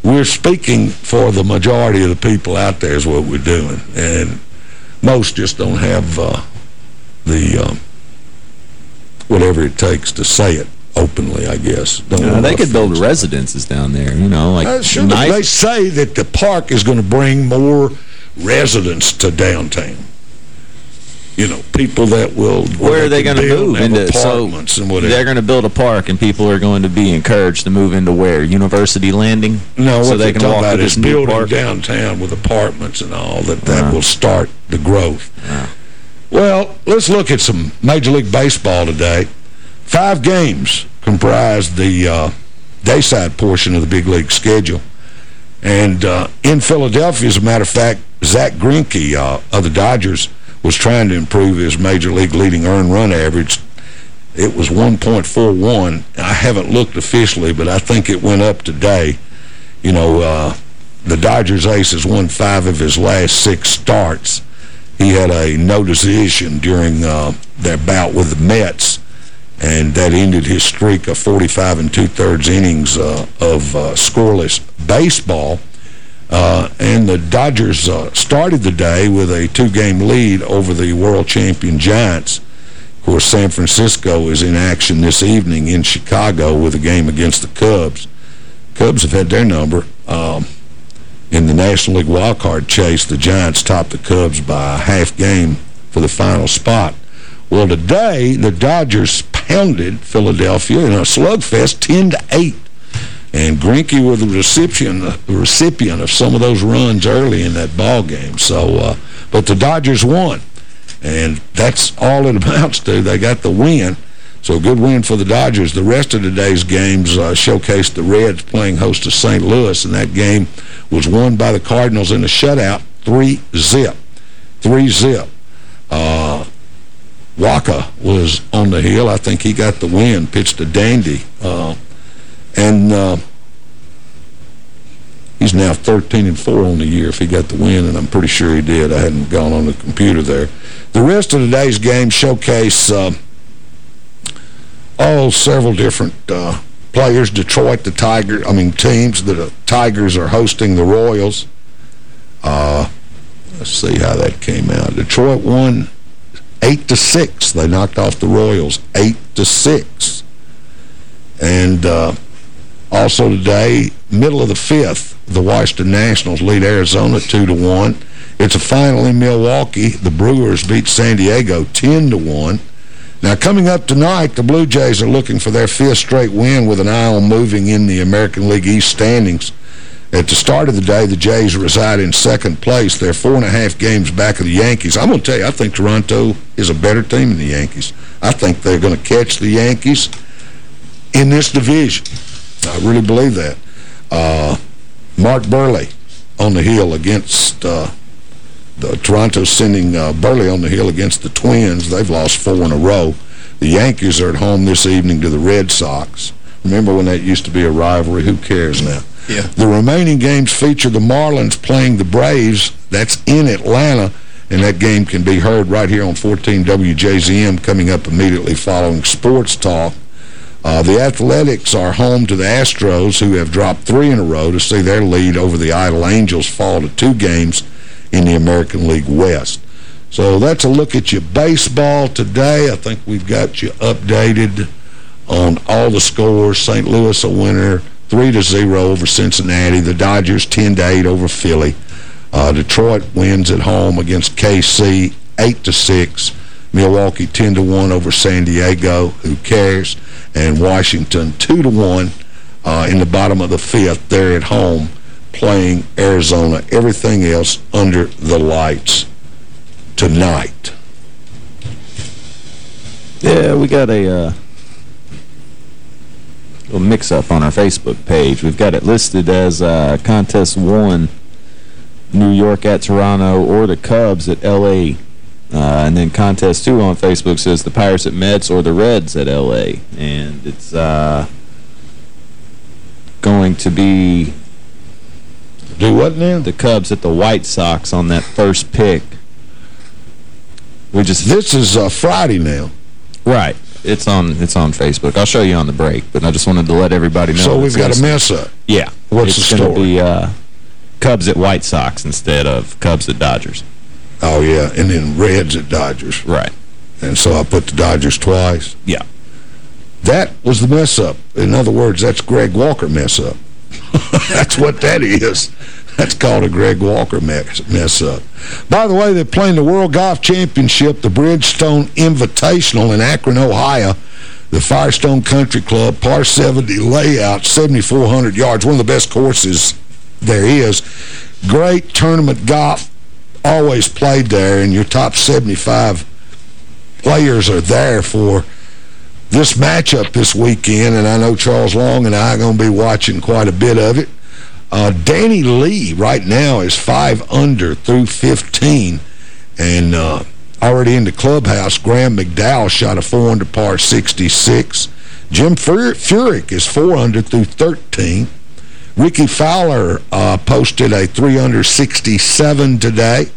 we're speaking for the majority of the people out there is what we're doing. And most just don't have uh, the um, whatever it takes to say it openly, I guess. Don't You they could build residences down there, you know, like Uh, sure, nice they say that the park is going to bring more residents to downtown. You know, people that will... Where are they going to move into? So apartments and whatever. they're going to build a park, and people are going to be encouraged to move into where? University Landing. No, so what they they're can talking walk about is building park. downtown with apartments and all, that that Uh. will start the growth. Well, let's look at some Major League Baseball today. Five games comprise the uh, dayside portion of the big league schedule. And uh, in Philadelphia, as a matter of fact, Zack Greinke uh, of the Dodgers was trying to improve his Major League leading earned run average. It was 1.41. I haven't looked officially, but I think it went up today. You know, uh, the Dodgers ace has won five of his last six starts. He had a no decision during uh, their bout with the Mets, and that ended his streak of 45 and two-thirds innings uh, of uh, scoreless baseball. Uh, and the Dodgers uh, started the day with a two-game lead over the world champion Giants. Of course, San Francisco is in action this evening in Chicago with a game against the Cubs. Cubs have had their number. Um, in the National League wildcard chase, the Giants topped the Cubs by a half game for the final spot. Well, today, the Dodgers pounded Philadelphia in a slugfest 10 to 8. And Greinke was the recipient, the recipient of some of those runs early in that ball game. So, uh, but the Dodgers won. And that's all it amounts to. They got the win. So good win for the Dodgers. The rest of today's games uh, showcased the Reds playing host to St. Louis, and that game was won by the Cardinals in a shutout, 3-zip. 3-zip. Uh, Wacha was on the hill. I think he got the win, pitched a dandy. Uh, and uh, he's now 13 and 4 on the year if he got the win, and I'm pretty sure he did. I hadn't gone on the computer there. The rest of today's game showcase uh, all several different uh, players. Detroit, the Tigers, I mean teams. The Tigers are hosting the Royals. Uh, let's see how that came out. Detroit won 8 to six. They knocked off the Royals 8 to six. And uh, also today, middle of the fifth, the Washington Nationals lead Arizona 2 to one. It's a final in Milwaukee. The Brewers beat San Diego 10 to one. Now, coming up tonight, the Blue Jays are looking for their fifth straight win with an eye on moving in the American League East standings. At the start of the day, the Jays reside in second place. They're four and a half games back of the Yankees. I'm going to tell you, I think Toronto is a better team than the Yankees. I think they're going to catch the Yankees in this division. I really believe that. Uh, Mark Buehrle on the hill against uh, the Toronto sending uh, Buehrle on the hill against the Twins. They've lost four in a row. The Yankees are at home this evening to the Red Sox. Remember when that used to be a rivalry? Who cares now? Yeah. The remaining games feature the Marlins playing the Braves. That's in Atlanta, and that game can be heard right here on 14 WJZM coming up immediately following Sports Talk. Uh, the Athletics are home to the Astros, who have dropped three in a row to see their lead over the Idle Angels fall to two games in the American League West. So that's a look at your baseball today. I think we've got you updated on all the scores. St. Louis a winner, 3 to 0 over Cincinnati. The Dodgers 10 to 8 over Philly. Uh, Detroit wins at home against KC 8 to 6. Milwaukee 10 to 1 over San Diego. Who cares? And Washington 2 to 1 uh, in the bottom of the fifth. They're at home playing Arizona. Everything else under the lights tonight. Yeah, we got a uh, little mix-up on our Facebook page. We've got it listed as uh, Contest 1, New York at Toronto, or the Cubs at L.A. Uh, and then Contest 2 on Facebook says the Pirates at Mets or the Reds at L.A. And it's uh, going to be... Do what now? The Cubs at the White Sox on that first pick. We just This is uh, Friday now. Right. It's on it's on Facebook. I'll show you on the break, but I just wanted to let everybody know. So we've got a mess up. Yeah. What's it's the gonna be uh, Cubs at White Sox instead of Cubs at Dodgers. Oh, yeah, and then Reds at Dodgers. Right. And so I put the Dodgers twice. Yeah. That was the mess-up. In other words, that's Greg Walker mess-up. that's what that is. That's called a Greg Walker mess, mess up. By the way, they're playing the World Golf Championship, the Bridgestone Invitational in Akron, Ohio. The Firestone Country Club, par 70 layout, 7,400 yards, one of the best courses there is. Great tournament golf, always played there, and your top 75 players are there for this matchup this weekend, and I know Charles Long and I are going to be watching quite a bit of it. Uh, Danny Lee right now is five under through 15. And uh, already in the clubhouse, Graham McDowell shot a four under par 66. Jim Fur Furyk is four under through 13. Rickie Fowler uh, posted a three under 67 today.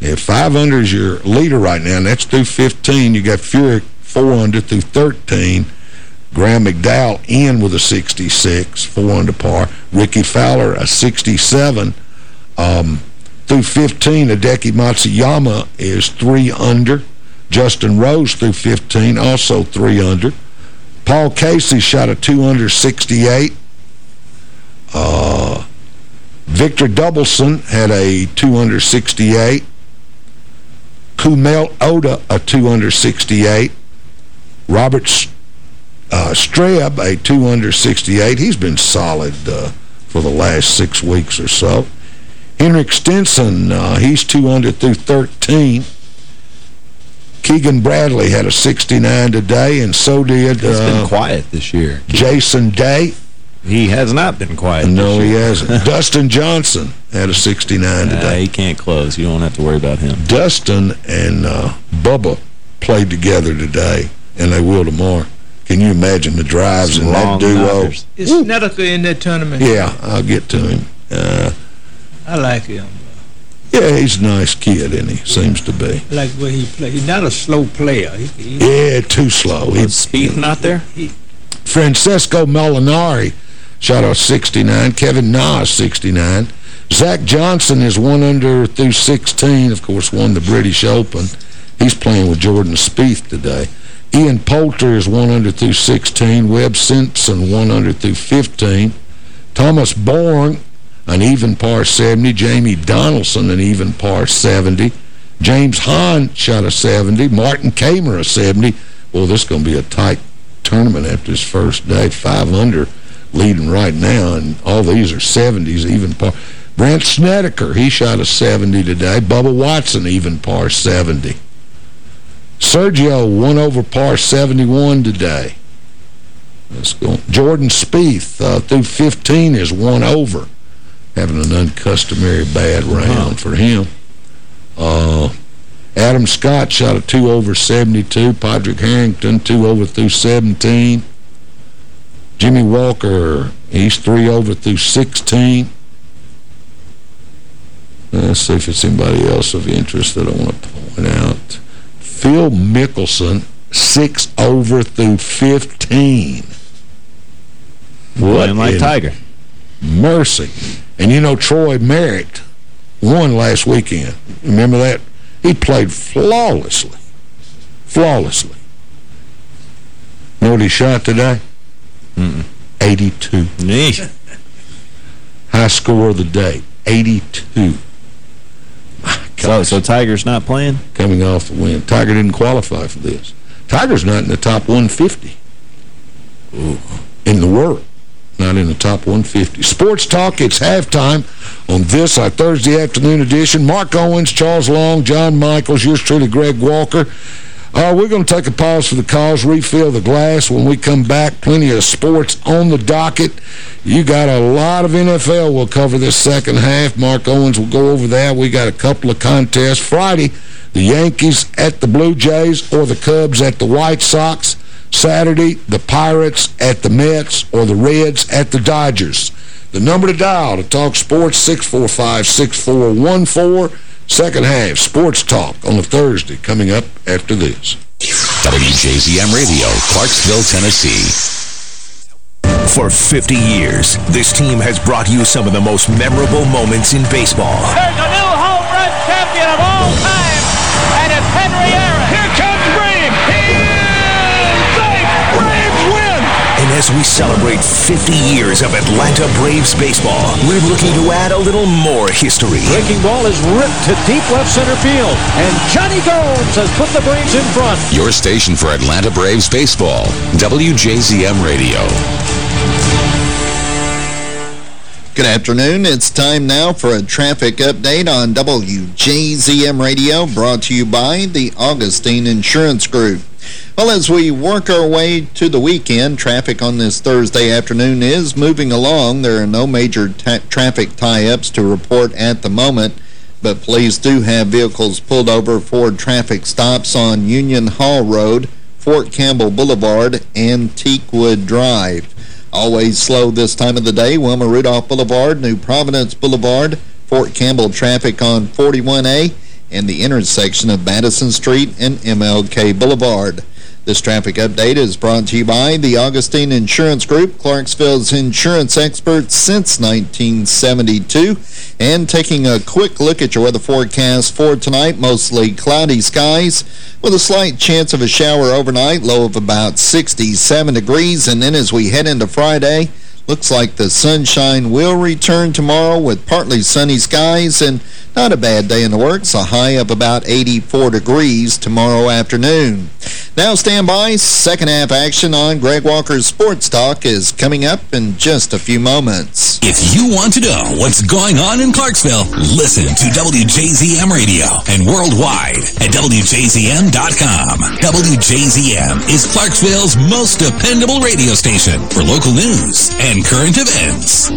If five under is your leader right now, and that's through 15, you got Furyk four under through 13. Graham McDowell in with a 66, four under par. Rickie Fowler, a 67. Um, through 15, Hideki Matsuyama is three under. Justin Rose through 15, also three under. Paul Casey shot a two under 68. Uh, Victor Dubuisson had a 268. Koumei Oda, a two under 68. Robert uh, Streb, a 268. He's been solid uh, for the last six weeks or so. Henrik Stenson, uh, he's 2 under through 13. Keegan Bradley had a 69 today, and so did... He's been uh, quiet this year. Jason Day. He has not been quiet No, he hasn't. Dustin Johnson had a 69 today. he can't close. You don't have to worry about him. Dustin and uh, Bubba played together today, and they will tomorrow. Can you imagine the drives Some in that long duo? knockers. Is Snedeker in that tournament? Yeah, I'll get to him. Uh, I like him. yeah, he's a nice kid, and he seems to be. Like where he plays. He's not a slow player. He, he, Yeah, too slow. He's speed not there? Francesco Molinari shot a 69. Kevin Na, 69. Zach Johnson is one under through 16. Of course, won the British Open. He's playing with Jordan Spieth today. Ian Poulter is one under through 16. Webb Simpson, one under through 15. Thomas Bjørn, an even par 70. Jamie Donaldson, an even par 70. James Hahn shot a 70. Martin Kaymer, a 70. Well, this is going to be a tight tournament after his first day. Five under leading right now, and all these are 70s, even par. Brandt Snedeker, he shot a 70 today. Bubba Watson, even par 70. Sergio, one over par 71 today. Let's go. Jordan Spieth, uh, through 15, is one over. Having an uncustomary bad round for him. Uh, Adam Scott shot a 2 over 72. Padraig Harrington, 2 over through 17. Jimmy Walker, he's 3 over through 16. Let's see if it's anybody else of interest that I want to point out. Phil Mickelson, 6 over through 15. Playing like Tiger. Mercy. And you know Troy Merritt won last weekend. Remember that? He played flawlessly. Flawlessly. Know what he shot today? Mm -mm. 82. High score of the day, 82. So, so Tiger's not playing? Coming off the win. Tiger didn't qualify for this. Tiger's not in the top 150 Ooh. in the world. Not in the top 150. Sports Talk, it's halftime on this, our Thursday afternoon edition. Mark Owens, Charles Long, John Michaels, yours truly, Greg Walker. Uh, we're going to take a pause for the cause, refill the glass. When we come back, plenty of sports on the docket. You got a lot of NFL we'll cover this second half. Mark Owens will go over that. We got a couple of contests. Friday, the Yankees at the Blue Jays or the Cubs at the White Sox. Saturday, the Pirates at the Mets or the Reds at the Dodgers. The number to dial to talk sports, 645-6414. Second half, Sports Talk on a Thursday coming up after this. WJZM Radio, Clarksville, Tennessee. For 50 years, this team has brought you some of the most memorable moments in baseball. There's a new home run champion of all time, and it's Henry Aaron. Here comes Reeves. As we celebrate 50 years of Atlanta Braves baseball, we're looking to add a little more history. Breaking ball is ripped to deep left center field, and Jonny Gomes has put the Braves in front. Your station for Atlanta Braves baseball, WJZM Radio. Good afternoon. It's time now for a traffic update on WJZM Radio, brought to you by the Augustine Insurance Group. Well, as we work our way to the weekend, traffic on this Thursday afternoon is moving along. There are no major traffic tie-ups to report at the moment, but police do have vehicles pulled over for traffic stops on Union Hall Road, Fort Campbell Boulevard, and Teakwood Drive. Always slow this time of the day, Wilma Rudolph Boulevard, New Providence Boulevard, Fort Campbell traffic on 41A, and the intersection of Madison Street and MLK Boulevard. This traffic update is brought to you by the Augustine Insurance Group, Clarksville's insurance experts since 1972. And taking a quick look at your weather forecast for tonight, mostly cloudy skies with a slight chance of a shower overnight, low of about 67 degrees. And then as we head into Friday, looks like the sunshine will return tomorrow with partly sunny skies and not a bad day in the works, a high of about 84 degrees tomorrow afternoon. Now stand by. Second half action on Greg Walker's Sports Talk is coming up in just a few moments. If you want to know what's going on in Clarksville, listen to WJZM Radio and worldwide at WJZM.com. WJZM is Clarksville's most dependable radio station for local news and current events.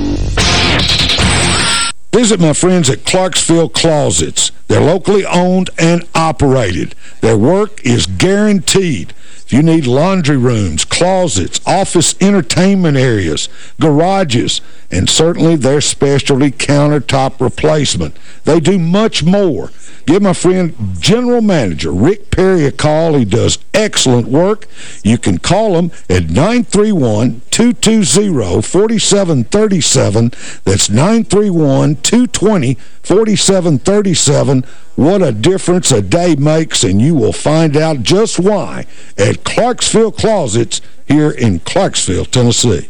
Visit my friends at Clarksville Closets. They're locally owned and operated. Their work is guaranteed. If you need laundry rooms, closets, office entertainment areas, garages, and certainly their specialty countertop replacement, they do much more. Give my friend General Manager Rick Perry a call. He does excellent work. You can call him at 931-220-4737. That's 931-220-4737. What a difference a day makes, and you will find out just why at Clarksville Closets here in Clarksville, Tennessee.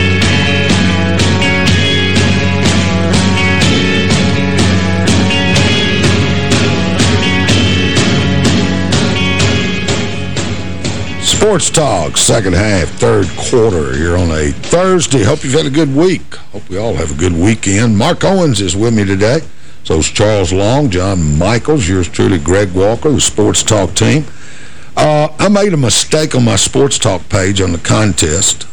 Sports Talk, second half, third quarter here on a Thursday. Hope you've had a good week. Hope we all have a good weekend. Mark Owens is with me today. So is Charles Long, John Michaels, yours truly, Greg Walker, the Sports Talk team. Uh, I made a mistake on my Sports Talk page on the contest.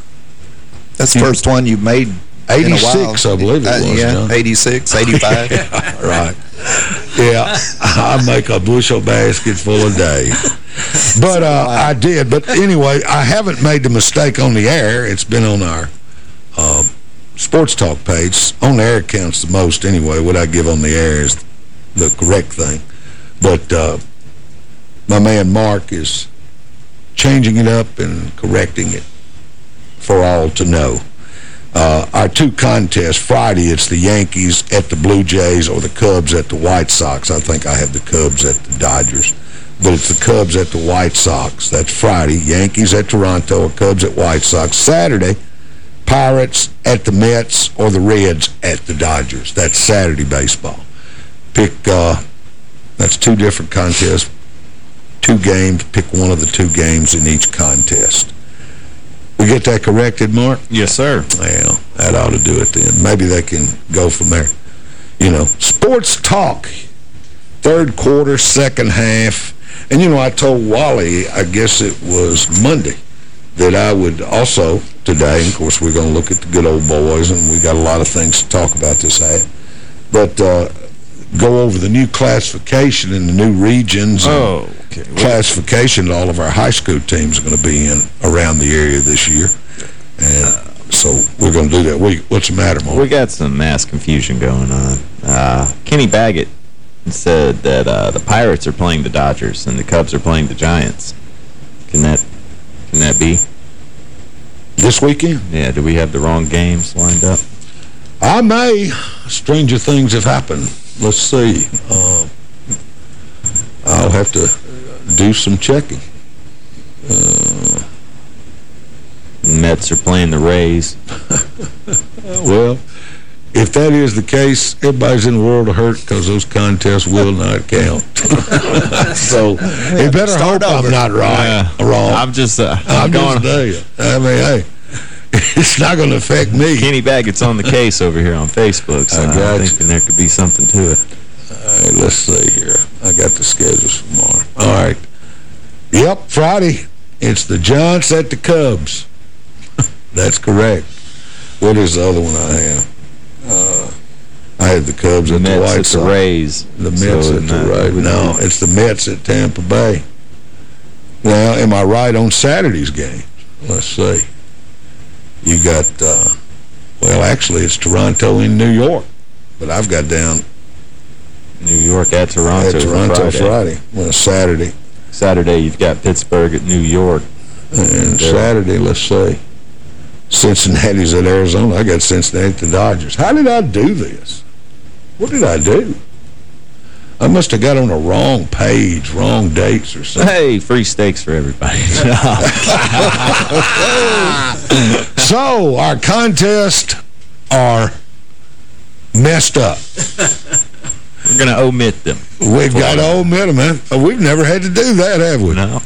That's the first one you've made 86, I believe it uh, was. yeah, John. 86, 85. yeah, right. Yeah, I make a bushel basket full a day. But uh, I did. But anyway, I haven't made the mistake on the air. It's been on our uh, Sports Talk page. On the air counts the most anyway. What I give on the air is the correct thing. But uh, my man Mark is changing it up and correcting it for all to know. Uh, our two contests, Friday it's the Yankees at the Blue Jays or the Cubs at the White Sox. I think I have the Cubs at the Dodgers. But it's the Cubs at the White Sox. That's Friday. Yankees at Toronto or Cubs at White Sox. Saturday, Pirates at the Mets or the Reds at the Dodgers. That's Saturday baseball. Pick, uh, that's two different contests. Two games. Pick one of the two games in each contest. We get that corrected, Mark? Yes, sir. Well, that ought to do it then. Maybe they can go from there. You know, sports talk. Third quarter, second half. And, you know, I told Wally, I guess it was Monday, that I would also today, and of course we're going to look at the good old boys, and we got a lot of things to talk about this half, but uh, go over the new classification in the new regions. Oh, okay. Classification that all of our high school teams are going to be in around the area this year. And so we'll we're going to do that. We, what's the matter, Mark? We got some mass confusion going on. Uh, Kenny Baggett said that uh, the Pirates are playing the Dodgers and the Cubs are playing the Giants. Can that can that be? This weekend? Yeah, do we have the wrong games lined up? I may. Stranger things have happened. Let's see. Uh, I'll have to do some checking. Uh, Mets are playing the Rays. well, if that is the case, everybody's in the world of hurt because those contests will not count. so, you better Start hope over. I'm not right, Yeah. wrong. I'm just, uh, I'm I'm just going. telling you. I mean, hey, it's not going to affect me. Kenny Baggett's on the case over here on Facebook, so I I'm got you. thinking there could be something to it. All right, let's see here. I got the schedules for tomorrow. All right. Yep, Friday. It's the Giants at the Cubs. That's correct. What is the other one I have? Uh, I had the Cubs The at the Mets White at the Sox. Rays. The Mets So at the Rays. No, it's the Mets at Tampa Bay. Now, am I right on Saturday's game? Let's see. You got, uh, well, actually, it's Toronto in New York. But I've got down New York at Toronto. at Toronto Friday. Friday. Well, Saturday. Saturday, you've got Pittsburgh at New York. And uh, Saturday, let's see. Cincinnati's at Arizona. I got Cincinnati at the Dodgers. How did I do this? What did I do? I must have got on the wrong page, wrong dates or something. Hey, free steaks for everybody. so, our contests are messed up. We're going to omit them. We've got to omit them, man. We've never had to do that, have we? No.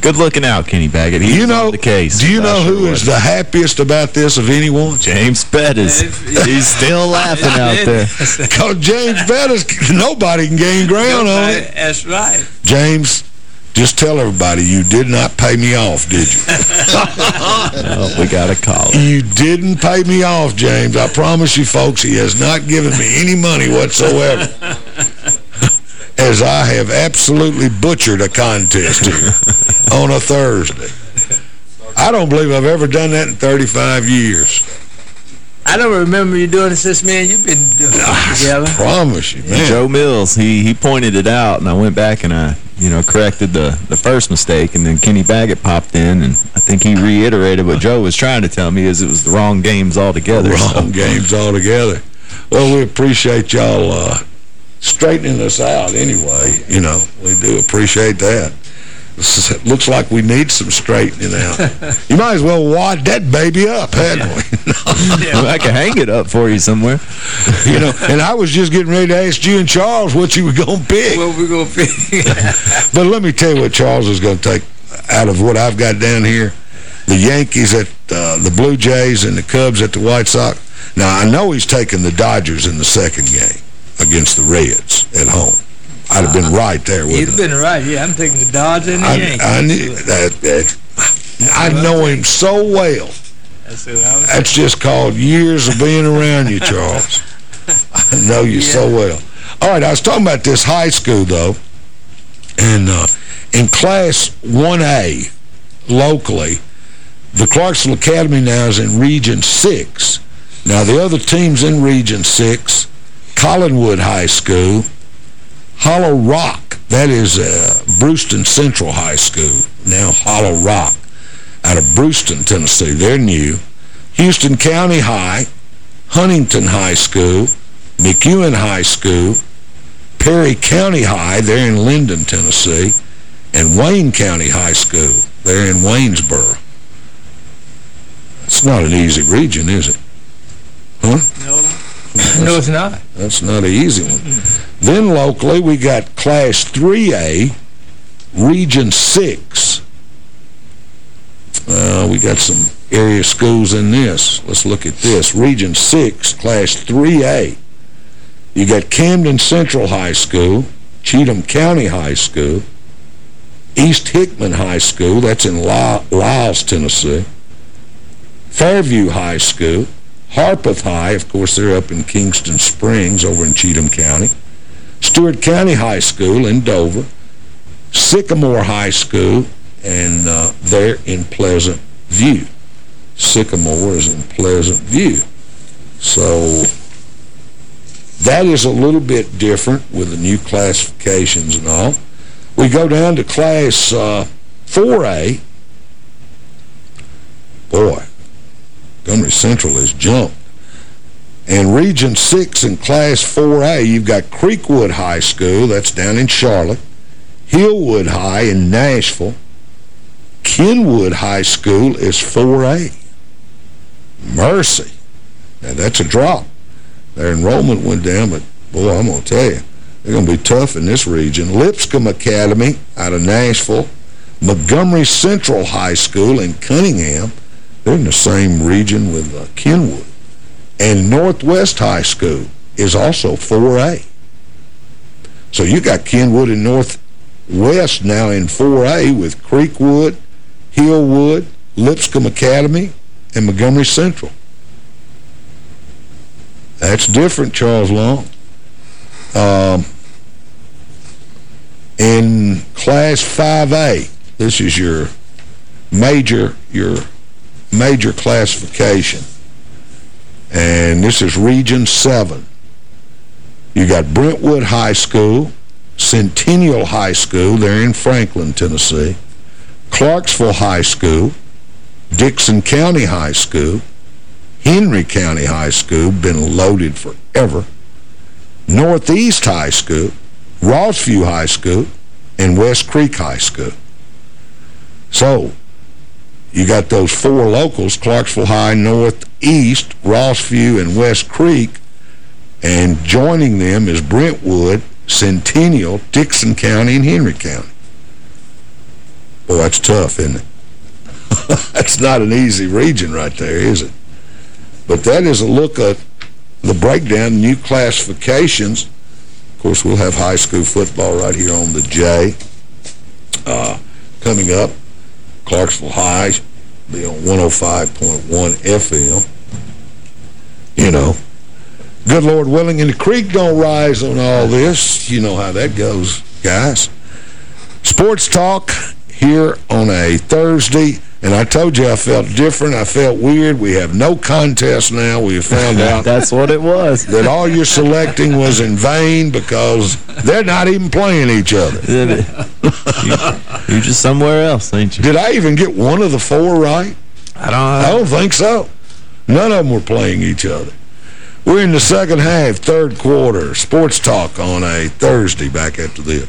Good looking out, Kenny Baggett. He's you know, the case. do you know I who sure is the happiest about this of anyone? James Bettis. He's still laughing out there. Because James Bettis, nobody can gain ground on it. That's right. James, just tell everybody you did not pay me off, did you? Oh, we got a call. you didn't pay me off, James. I promise you, folks, he has not given me any money whatsoever. As I have absolutely butchered a contest here on a Thursday. I don't believe I've ever done that in 35 years. I don't remember you doing it since, man. You've been doing it together. I promise you, man. Joe Mills, he he pointed it out, and I went back and I, you know, corrected the, the first mistake, and then Kenny Baggett popped in, and I think he reiterated what Joe was trying to tell me is it was the wrong games altogether. Wrong games altogether. Well, we appreciate y'all uh, straightening us out anyway. You know, we do appreciate that. This is- looks like we need some straightening out. you might as well wad that baby up, hadn't we? I can hang it up for you somewhere. you know, and I was just getting ready to ask you and Charles what you were going to pick. What we going to pick? But let me tell you what Charles is going to take out of what I've got down here. The Yankees at uh, the Blue Jays and the Cubs at the White Sox. Now, I know he's taking the Dodgers in the second game against the Reds at home. I'd have been right there with You've been right. Yeah, I'm taking the Dodgers and the I, Yankees. I, knew that, that, I know him so well. That's what I was That's just called years of being around you, Charles. I know you so well. All right, I was talking about this high school, though. And uh, in Class 1A, locally, the Clarksville Academy now is in Region 6. Now, the other teams in Region 6, Collinwood High School, Hollow Rock, that is uh, Bruceton Central High School, now Hollow Rock, out of Bruceton, Tennessee. They're new. Houston County High, Huntington High School, McEwen High School, Perry County High, they're in Linden, Tennessee, and Wayne County High School, they're in Waynesboro. It's not an easy region, is it? Huh? No. No, it's not. That's not an easy one. Then locally, we got Class 3A, Region 6. Uh, we got some area schools in this. Let's look at this. Region 6, Class 3A. You got Camden Central High School, Cheatham County High School, East Hickman High School, that's in Ly- Lyles, Tennessee, Fairview High School, Harpeth High, of course, they're up in Kingston Springs over in Cheatham County, Stewart County High School in Dover, Sycamore High School, and uh, they're in Pleasant View. Sycamore is in Pleasant View. So that is a little bit different with the new classifications and all. We go down to Class uh, 4A. Boy, Montgomery Central has jumped. And Region 6 in Class 4A, you've got Creekwood High School, that's down in Charlotte, Hillwood High in Nashville, Kenwood High School is 4A. Mercy. Now, that's a drop. Their enrollment went down, but, boy, I'm going to tell you, they're going to be tough in this region. Lipscomb Academy out of Nashville, Montgomery Central High School in Cunningham, they're in the same region with uh, Kenwood. And Northwest High School is also 4A. So you got Kenwood and Northwest now in 4A with Creekwood, Hillwood, Lipscomb Academy, and Montgomery Central. That's different, Charles Long. Um, in Class 5A, this is your major, your major classification. And this is Region 7. You got Brentwood High School, Centennial High School, they're in Franklin, Tennessee, Clarksville High School, Dickson County High School, Henry County High School, been loaded forever, Northeast High School, Rossview High School, and West Creek High School. So, you got those four locals, Clarksville High, Northeast, Rossview, and West Creek, and joining them is Brentwood, Centennial, Dickson County, and Henry County. Well, that's tough, isn't it? that's not an easy region right there, is it? But that is a look at the breakdown, new classifications. Of course, we'll have high school football right here on the J uh, coming up. Clarksville High be on 105.1 FM. You know, good Lord willing, and the creek don't rise on all this. You know how that goes, guys. Sports Talk here on a Thursday. And I told you I felt different. I felt weird. We have no contest now. We found out. That's what it was. That all your selecting was in vain because they're not even playing each other. You're just somewhere else, ain't you? Did I even get one of the four right? I don't I don't think so. None of them were playing each other. We're in the second half, third quarter. Sports Talk on a Thursday back after this.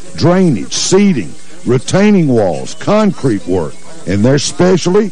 drainage, seeding, retaining walls, concrete work, and their specialty,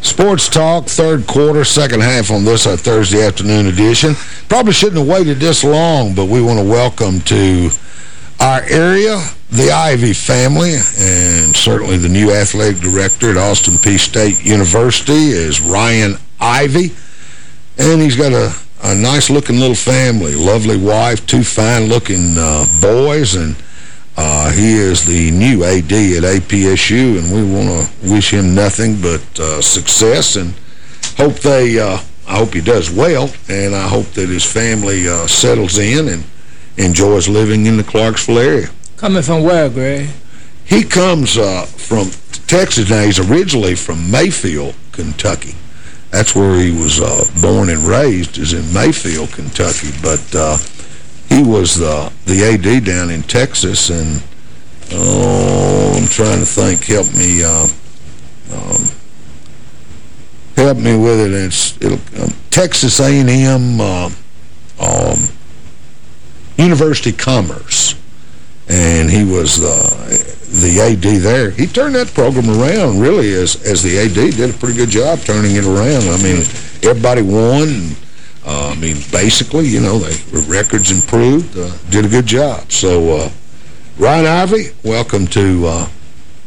Sports Talk, third quarter, second half on this, Thursday afternoon edition. Probably shouldn't have waited this long, but we want to welcome to our area the Ivey family, and certainly the new athletic director at Austin Peay State University is Ryan Ivey. And he's got a, a nice-looking little family, lovely wife, two fine-looking uh, boys, and uh, he is the new AD at APSU, and we want to wish him nothing but uh, success and hope they, uh, I hope he does well, and I hope that his family uh, settles in and enjoys living in the Clarksville area. Coming from where, Greg? He comes uh, from Texas. Now, he's originally from Mayfield, Kentucky. That's where he was uh, born and raised, is in Mayfield, Kentucky. But uh, he was the, the AD down in Texas, and oh, I'm trying to think. Help me, uh, um, help me with it. It's um, Texas A&M uh, um, University Commerce, and he was uh, the AD there. He turned that program around, really, as as the AD. Did a pretty good job turning it around. I mean, everybody won. Uh, I mean, basically, you know, the records improved. Uh, did a good job. So, uh, Ryan Ivey, welcome to uh,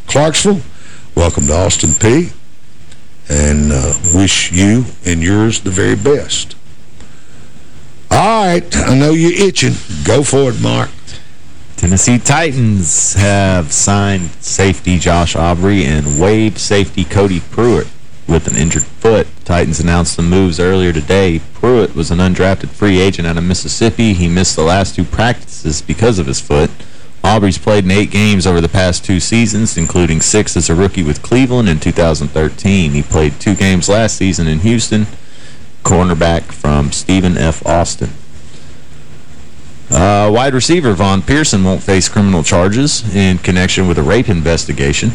Clarksville. Welcome to Austin Peay. And uh, wish you and yours the very best. All right, I know you're itching. Go for it, Mark. Tennessee Titans have signed safety Josh Aubrey and waived safety Cody Prewitt with an injured foot. Titans announced the moves earlier today. Prewitt was an undrafted free agent out of Mississippi. He missed the last two practices because of his foot. Aubrey's played in eight games over the past two seasons, including six as a rookie with Cleveland in 2013. He played two games last season in Houston, cornerback from Stephen F. Austin. Uh, wide receiver Von Pearson won't face criminal charges in connection with a rape investigation.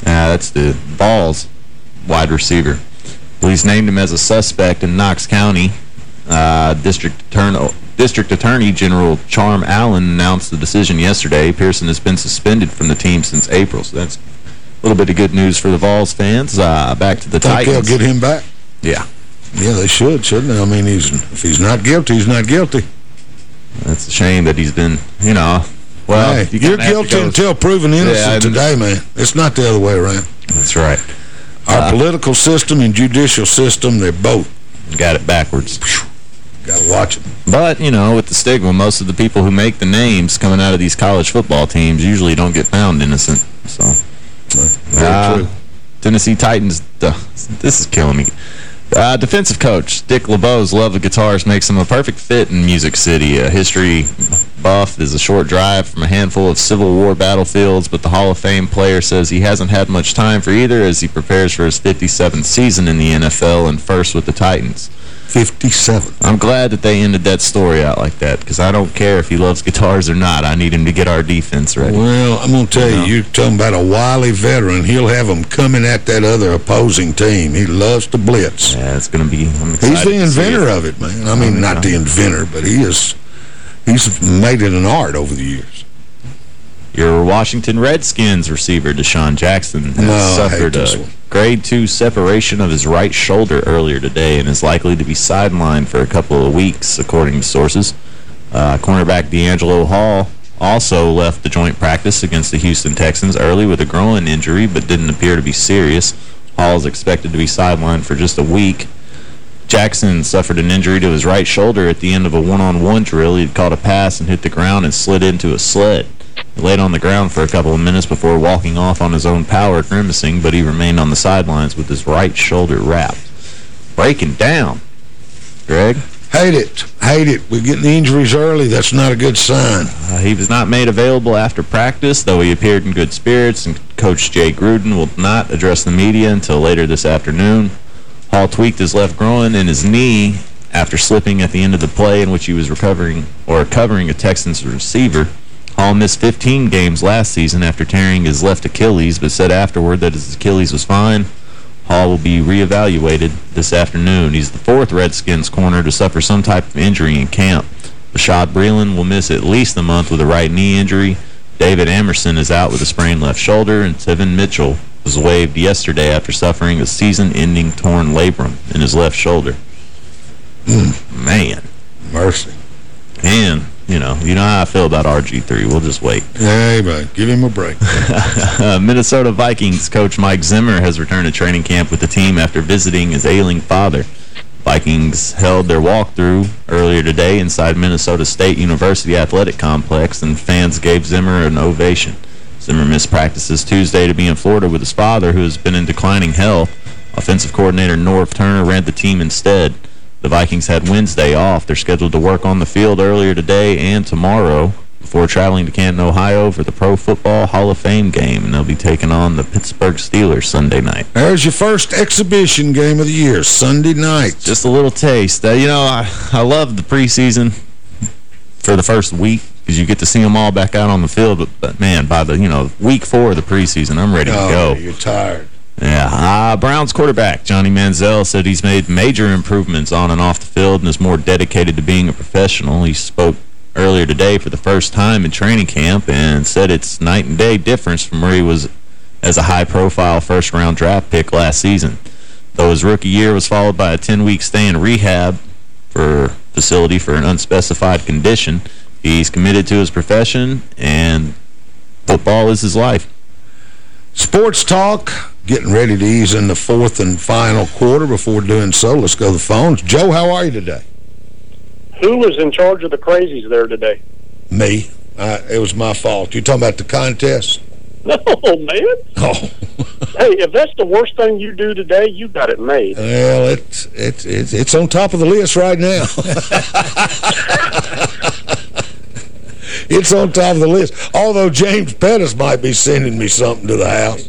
Uh, that's the Vols wide receiver. Police named him as a suspect in Knox County. Uh, District, Attorney, District Attorney General Charme Allen announced the decision yesterday. Pearson has been suspended from the team since April, so that's a little bit of good news for the Vols fans. Uh, back to the Think Titans. they'll get him back? Yeah. Yeah, they should, shouldn't they? I mean, he's if he's not guilty, he's not guilty. That's a shame that he's been, you know, well, hey, you you're kinda have to guilty go- until proven innocent Yeah, today, man. It's not the other way around. That's right. Our Uh, political system and judicial system, they're both. Got it backwards. Got to watch it. But, you know, with the stigma, most of the people who make the names coming out of these college football teams usually don't get found innocent. So, Very uh, true. Tennessee Titans, duh, this is killing me. Uh, defensive coach Dick LeBeau's love of guitars makes him a perfect fit in Music City. A history buff is a short drive from a handful of Civil War battlefields, but the Hall of Fame player says he hasn't had much time for either as he prepares for his 57th season in the NFL and first with the Titans. 57. I'm glad that they ended that story out like that because I don't care if he loves guitars or not. I need him to get our defense ready. Well, I'm going to tell you, you're talking about a wily veteran. He'll have them coming at that other opposing team. He loves to blitz. Yeah, it's going to be... He's the inventor it. of it, man. I mean, Oh, not yeah. the inventor, but he is... He's made it an art over the years. Your Washington Redskins receiver, DeSean Jackson, has No, suffered a grade 2 separation of his right shoulder earlier today and is likely to be sidelined for a couple of weeks, according to sources. Uh, cornerback DeAngelo Hall also left the joint practice against the Houston Texans early with a groin injury, but didn't appear to be serious. Hall is expected to be sidelined for just a week. Jackson suffered an injury to his right shoulder at the end of a one-on-one drill. He caught a pass and hit the ground and slid into a sled. He laid on the ground for a couple of minutes before walking off on his own power, grimacing, but he remained on the sidelines with his right shoulder wrapped. Breaking down. Greg? Hate it. Hate it. We're getting the injuries early. That's not a good sign. Uh, he was not made available after practice, though he appeared in good spirits, and Coach Jay Gruden will not address the media until later this afternoon. Hall tweaked his left groin and his knee after slipping at the end of the play in which he was recovering or covering a Texans receiver. Hall missed 15 games last season after tearing his left Achilles, but said afterward that his Achilles was fine. Hall will be reevaluated this afternoon. He's the fourth Redskins corner to suffer some type of injury in camp. Bashaud Breeland will miss at least a month with a right knee injury. David Amerson is out with a sprained left shoulder, and Tevin Mitchell was waived yesterday after suffering a season-ending torn labrum in his left shoulder. Hmm. Man. Mercy. And, you know, you know how I feel about RG3. We'll just wait. Hey, man, give him a break. Minnesota Vikings coach Mike Zimmer has returned to training camp with the team after visiting his ailing father. Vikings held their walkthrough earlier today inside Minnesota State University Athletic Complex, and fans gave Zimmer an ovation. Zimmer missed practices Tuesday to be in Florida with his father, who has been in declining health. Offensive coordinator Norv Turner ran the team instead. The Vikings had Wednesday off. They're scheduled to work on the field earlier today and tomorrow before traveling to Canton, Ohio for the Pro Football Hall of Fame game, and they'll be taking on the Pittsburgh Steelers Sunday night. There's your first exhibition game of the year, Sunday night. Just a little taste. Uh, you know, I, I love the preseason for the first week because you get to see them all back out on the field. But, but man, by the, you know, week four of the preseason, I'm ready to Oh, go. you're tired. Yeah. Uh, Browns quarterback Johnny Manziel said he's made major improvements on and off the field and is more dedicated to being a professional. He spoke earlier today for the first time in training camp and said it's night and day difference from where he was as a high-profile first-round draft pick last season. Though his rookie year was followed by a 10-week stay in rehab for facility for an unspecified condition, he's committed to his profession and football is his life. Sports talk, getting ready to ease in the fourth and final quarter. Before doing so, let's go to the phones. Joe, how are you today? Who was in charge of the crazies there today? Me. Uh, it was my fault. You talking about the contest? No, man. Oh. hey, if that's the worst thing you do today, you got it made. Well, it's, it's, it's, it's on top of the list right now. it's on top of the list. Although James Pettis might be sending me something to the house.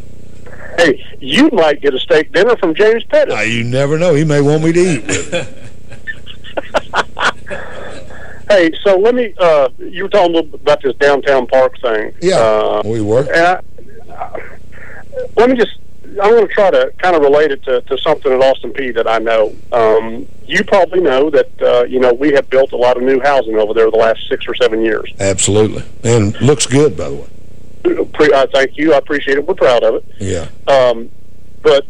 Hey, you might get a steak dinner from James Pettis. Now, you never know. He may want me to eat. Hey, so let me, uh, you were talking a little about this downtown park thing. Yeah, Uh, we were. and I, let me just, I'm going to try to kind of relate it to, to something at Austin Peay that I know. Um, you probably know that, uh, you know, we have built a lot of new housing over there the last six or seven years. Absolutely. And looks good, by the way. Pre- uh, thank you. I appreciate it. We're proud of it. Yeah. Um, but,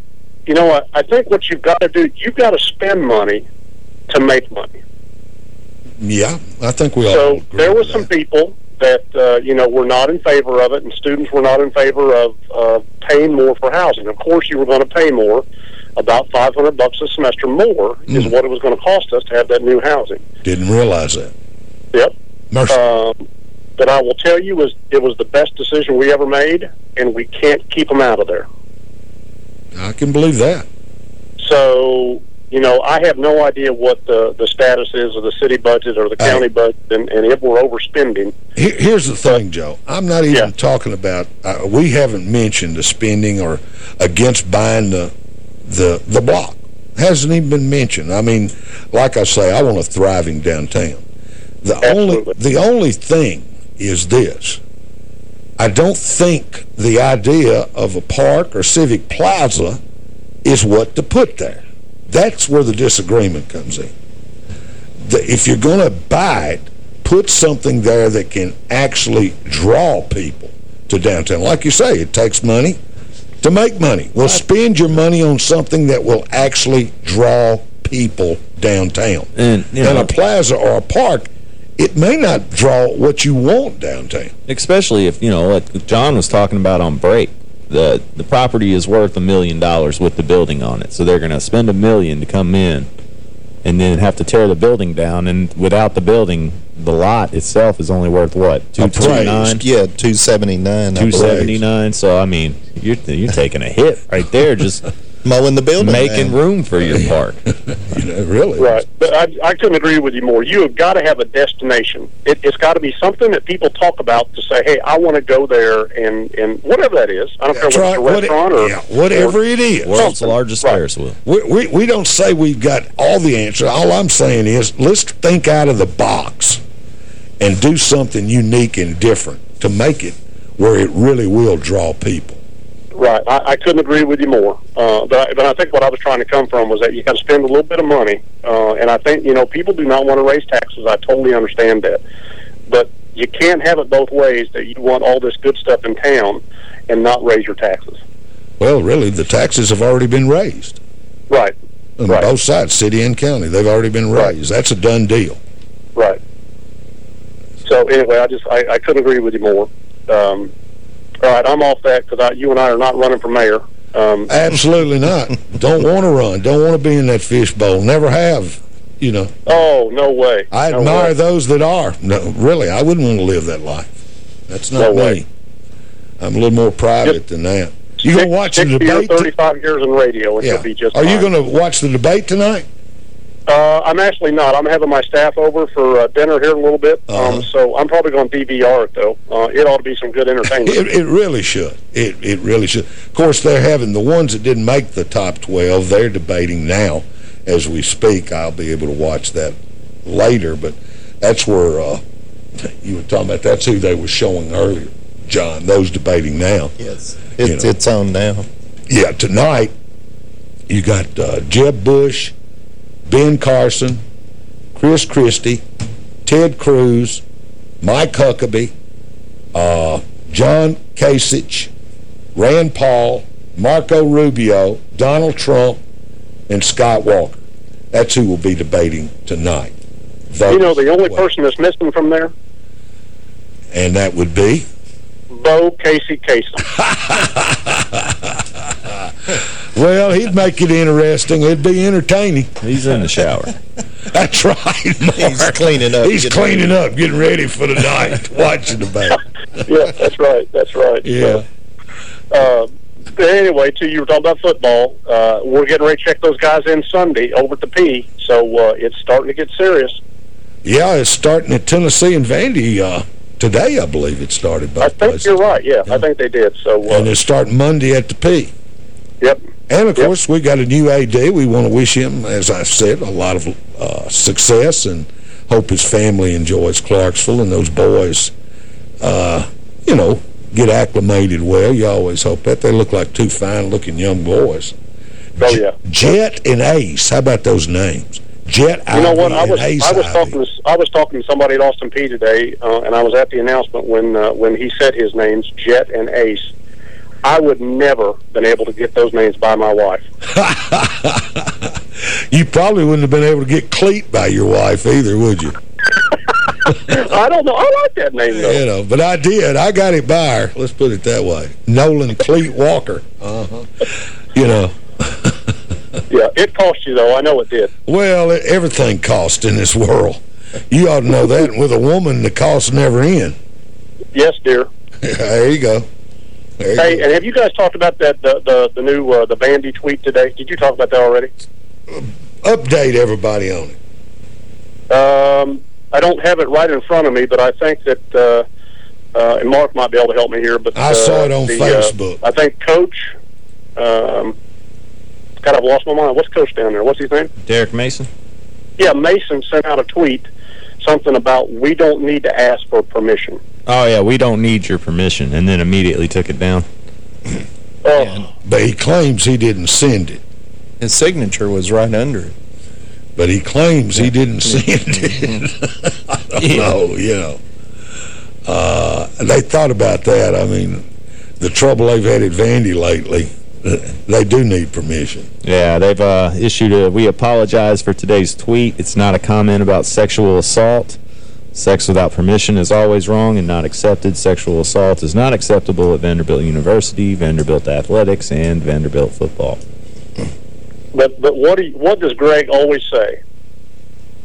you know, I, I think what you've got to do, you've got to spend money to make money. Yeah, I think we all So there were some people that, uh, you know, were not in favor of it, and students were not in favor of uh, paying more for housing. Of course, you were going to pay more, about 500 bucks a semester more is Mm. what it was going to cost us to have that new housing. Didn't realize that. Yep. Mercy. Um, but I will tell you, was it was the best decision we ever made, and we can't keep them out of there. I can believe that. So, you know, I have no idea what the, the status is of the city budget or the county budget, and, and if we're overspending. Here- Here's the thing, Joe. I'm not even talking about, uh, we haven't mentioned the spending or against buying the, the, the block. Hasn't even been mentioned. I mean, like I say, I want a thriving downtown. The only, the only thing is this. I don't think the idea of a park or civic plaza is what to put there. That's where the disagreement comes in. The, if you're going to buy it, put something there that can actually draw people to downtown. Like you say, it takes money to make money. Well, spend your money on something that will actually draw people downtown. And, you and a plaza or a park, it may not draw what you want downtown. Especially if, you know, like John was talking about on break, the the property is worth a million dollars with the building on it. So they're going to spend a million to come in and then have to tear the building down. And without the building, the lot itself is only worth what? 229 Yeah, 279 I believe. 279 So, I mean, you're, you're taking a hit right there just mowing the building making down. room for your park. You It really Right. But I, I couldn't agree with you more. You have got to have a destination. It, it's got to be something that people talk about to say, hey, I want to go there and, and whatever that is. I don't That's care whether right. it's a What- restaurant or... yeah, whatever or it is. World's something. largest Right. Ferris wheel. We, we, we don't say we've got all the answers. All I'm saying is let's think out of the box and do something unique and different to make it where it really will draw people. Right. I, I couldn't agree with you more. Uh, but, I, but I think what I was trying to come from was that you got to spend a little bit of money. Uh, and I think, you know, people do not want to raise taxes. I totally understand that. But you can't have it both ways that you want all this good stuff in town and not raise your taxes. Well, really, the taxes have already been raised Right. on Right. both sides, city and county. They've already been raised. That's a done deal. Right. So anyway, I just I, I couldn't agree with you more. Um, all right, I'm off that because you and I are not running for mayor. Um, Absolutely not. don't want to run. Don't want to be in that fishbowl. Never have, you know. oh no way! I No admire way. those that are. No, really, I wouldn't want to live that life. That's not No me. way. I'm a little more private than that. You going to watch the 60 or debate? 35 years in radio, yeah. just Are you going to watch the debate tonight? Uh, I'm actually not. I'm having my staff over for uh, dinner here in a little bit, Uh-huh. um, so I'm probably going to DVR it, though. Uh, it ought to be some good entertainment. It, it really should. It it really should. Of course, they're having the ones that didn't make the top 12, they're debating now as we speak. I'll be able to watch that later, but that's where uh, you were talking about. That's who they were showing earlier, John, those debating now. Yes. You It's, know. it's on now. Yeah, tonight you got uh, Jeb Bush, Ben Carson, Chris Christie, Ted Cruz, Mike Huckabee, uh, John Kasich, Rand Paul, Marco Rubio, Donald Trump, and Scott Walker. That's who will be debating tonight. you know, the only person that's missing from there, And that would be? Bo Casey Kasem. Well, he'd make it interesting. It'd be entertaining. He's in the shower. That's right, Mark. He's cleaning up. He's getting cleaning up, getting ready for the night, watching the debate. yeah, that's right. That's right. Yeah. Uh, but anyway, too, you were talking about football. Uh, we're getting ready to check those guys in Sunday over at the Peay, so uh, it's starting to get serious. Yeah, it's starting at Tennessee and Vandy uh, today, I believe it started both I think places. you're right. Yeah, I think they did. So, uh, And it's starting Monday at the Peay. Yep. And, of course, we got a new AD. We want to wish him, as I said, a lot of uh, success and hope his family enjoys Clarksville and those boys, uh, you know, get acclimated well. You always hope that. They look like two fine-looking young boys. Oh, yeah. Jet and Ace. How about those names? Jet, You know what? I was Ace I was Ivey. talking to I was talking to somebody at Austin Peay today, uh, and I was at the announcement when uh, when he said his names, Jet and Ace. I would never been able to get those names by my wife. You probably wouldn't have been able to get Cleat by your wife either, would you? I don't know. I like that name though. You know, but I did. I got it by her. Let's put it that way. Nolan Cleat Walker. Uh-huh. You know. Yeah, it cost you though. I know it did. Well, it, everything costs in this world. You ought to know that. And with a woman, the costs never end. Yes, dear. there you go. There Hey, go. and have you guys talked about that the the, the new uh, the Vandy tweet today? Did you talk about that already? Update everybody on it. Um, I don't have it right in front of me, but I think that uh, uh, and Mark might be able to help me here. But I uh, saw it on the, Facebook. Uh, I think Coach. Um, God, I've lost my mind. What's Coach down there? What's his name? Derek Mason? Yeah, Mason sent out a tweet, something about we don't need to ask for permission. Oh, yeah, we don't need your permission, and then immediately took it down. Oh, But he claims he didn't send it. His signature was right under it. But he claims he didn't send it. I don't Yeah. know, you know. Uh, they thought about that. I mean, the trouble they've had at Vandy lately, they do need permission. Yeah, they've uh, issued a, we apologize for today's tweet. It's not a comment about sexual assault. Sex without permission is always wrong and not accepted. Sexual assault is not acceptable at Vanderbilt University, Vanderbilt Athletics, and Vanderbilt football. but but what do you, what does Greg always say,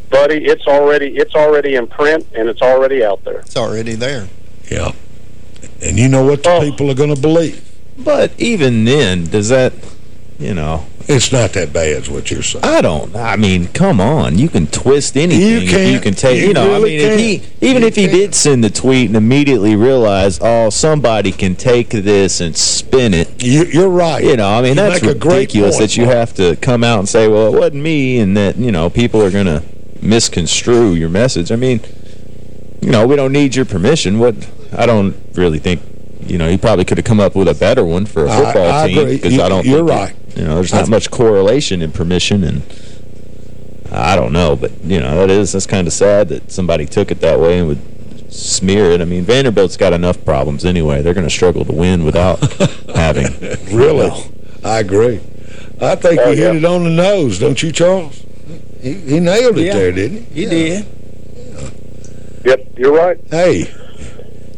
buddy? It's already it's already in print and it's already out there. It's already there. Yeah. And you know what the people are going to believe. But even then, does that you know. It's not that bad is what you're saying. I don't. I mean, come on. You can twist anything. You can. You can take, you, You know, really I mean, if he, even You if he did send the tweet and immediately realized, oh, somebody can take this and spin it. You, are right. You know, I mean, that's make a great ridiculous that you have to come out and say, well, it wasn't me, and that, you know, people are going to misconstrue your message. I mean, you know, we don't need your permission. What I don't really think, you know, he probably could have come up with a better one for a football I team. agree. Because You- I don't you're think that- right. you know, there's not I- much correlation in permission, and I don't know. But, you know, that is, that's kind of sad that somebody took it that way and would smear it. I mean, Vanderbilt's got enough problems anyway. They're going to struggle to win without having. Really? I agree. I think Oh, he yeah. hit it on the nose, don't you, Charles? He, he nailed it Yeah. there, didn't he? He did. Yep, you're right. Hey,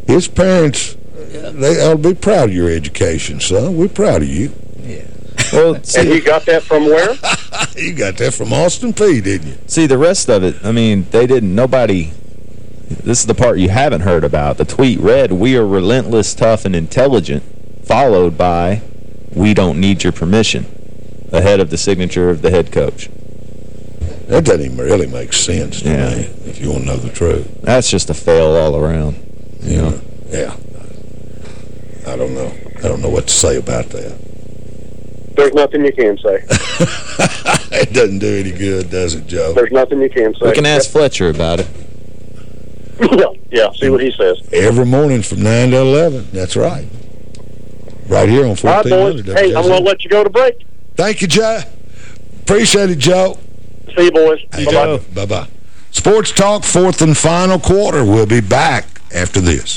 his parents, they ought to be proud of your education, son. We're proud of you. Yeah. Well, And you got that from where? You got that from Austin Peay, didn't you? see, the rest of it, I mean, they didn't, nobody, this is the part you haven't heard about. The tweet read, we are relentless, tough, and intelligent, followed by, we don't need your permission, ahead of the signature of the head coach. That doesn't even really make sense to Yeah. me, if you want to know the truth. That's just a fail all around. You know? Yeah. I don't know. I don't know what to say about that. There's nothing you can say. it doesn't do any good, does it, Joe? There's nothing you can say. We can ask Fletcher about it. yeah, yeah, see what he says. Every morning from 9 to 11. That's right. Right here on All right, 1400. boys. Hey, I'm going to let you go to break. Thank you, Joe. Appreciate it, Joe. See you, boys. Bye-bye. Joe. Bye-bye. Sports Talk, fourth and final quarter. We'll be back after this.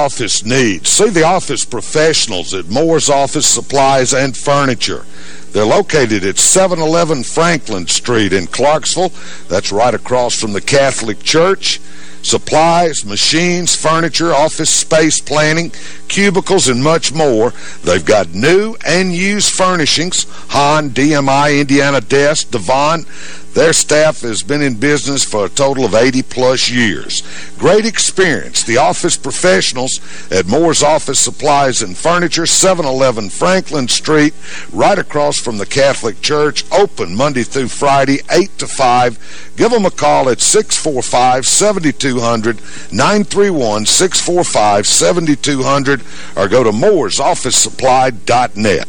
office needs, see the office professionals at Moore's Office Supplies and Furniture. They're located at 711 Franklin Street in Clarksville. That's right across from the Catholic Church. Supplies, machines, furniture, office space planning, cubicles, and much more. They've got new and used furnishings, Han, DMI, Indiana Desk, Devon. Their staff has been in business for a total of 80-plus years. Great experience. The office professionals at Moore's Office Supplies and Furniture, 711 Franklin Street, right across from the Catholic Church, open Monday through Friday, 8 to 5. Give them a call at 645-7200, 931-645-7200, or go to mooresofficesupply.net.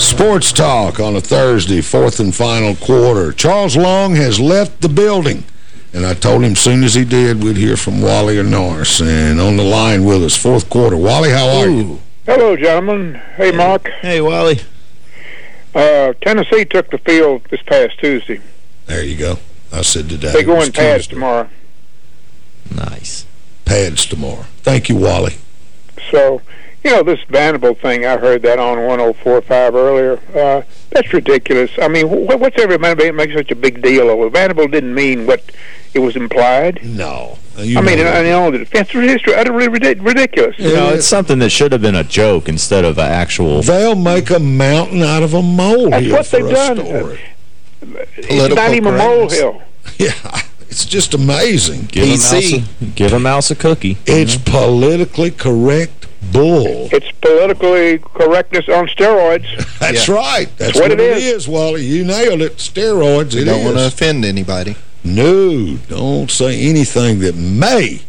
Sports Talk on a Thursday, fourth and final quarter. Charles Long has left the building And I told him soon as he did, we'd hear from Wally or Norris. And on the line with us, fourth quarter. Wally, how are you? Hello, gentlemen. Hey, Mark. Hey, Wally. Uh, Tennessee took the field this past Tuesday. There you go. I said today. They go was in pads Tuesday. tomorrow. Nice. Pads tomorrow. Thank you, Wally. So, you know, this Vanderbilt thing, I heard that on 104.5 earlier. Uh, that's ridiculous. I mean, wh what's everybody make such a big deal over? Vanderbilt didn't mean what it was implied. No. I mean, in, in all the defense, it's utterly ridi- ridiculous. You know, it's something that should have been a joke instead of an actual... They'll make a mountain out of a molehill That's what for they've a done. story. It's not even a molehill. Yeah, it's just amazing. Give a, mouse a, give a mouse a cookie. It's politically correct bull. It's politically correctness on steroids. That's right. That's, what, what, it it is. is, Wally. You nailed it. Steroids, You it don't is. want to offend anybody. No, don't say anything that may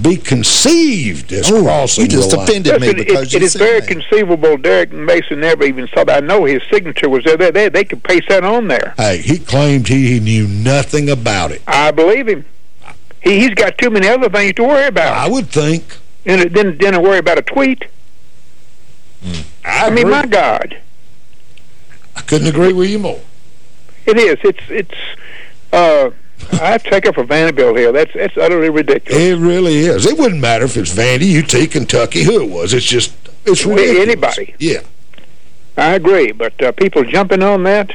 be conceived as oh, crossing you just the line. offended me Listen, because it, you it is very that. conceivable Derek Mason never even saw that. I know his signature was there. They, they, they could paste that on there. Hey, he claimed he knew nothing about it. I believe him. He, he's got too many other things to worry about. I would think. And it didn't, didn't worry about a tweet. Hmm. I, mean, my God. I couldn't agree with you more. It is. It's, it's, uh, I take up for Vanderbilt here. That's, that's utterly ridiculous. It really is. It wouldn't matter if it's Vandy, UT, Kentucky, who it was. It's just, it's ridiculous. anybody. Yeah. I agree, but uh, people jumping on that.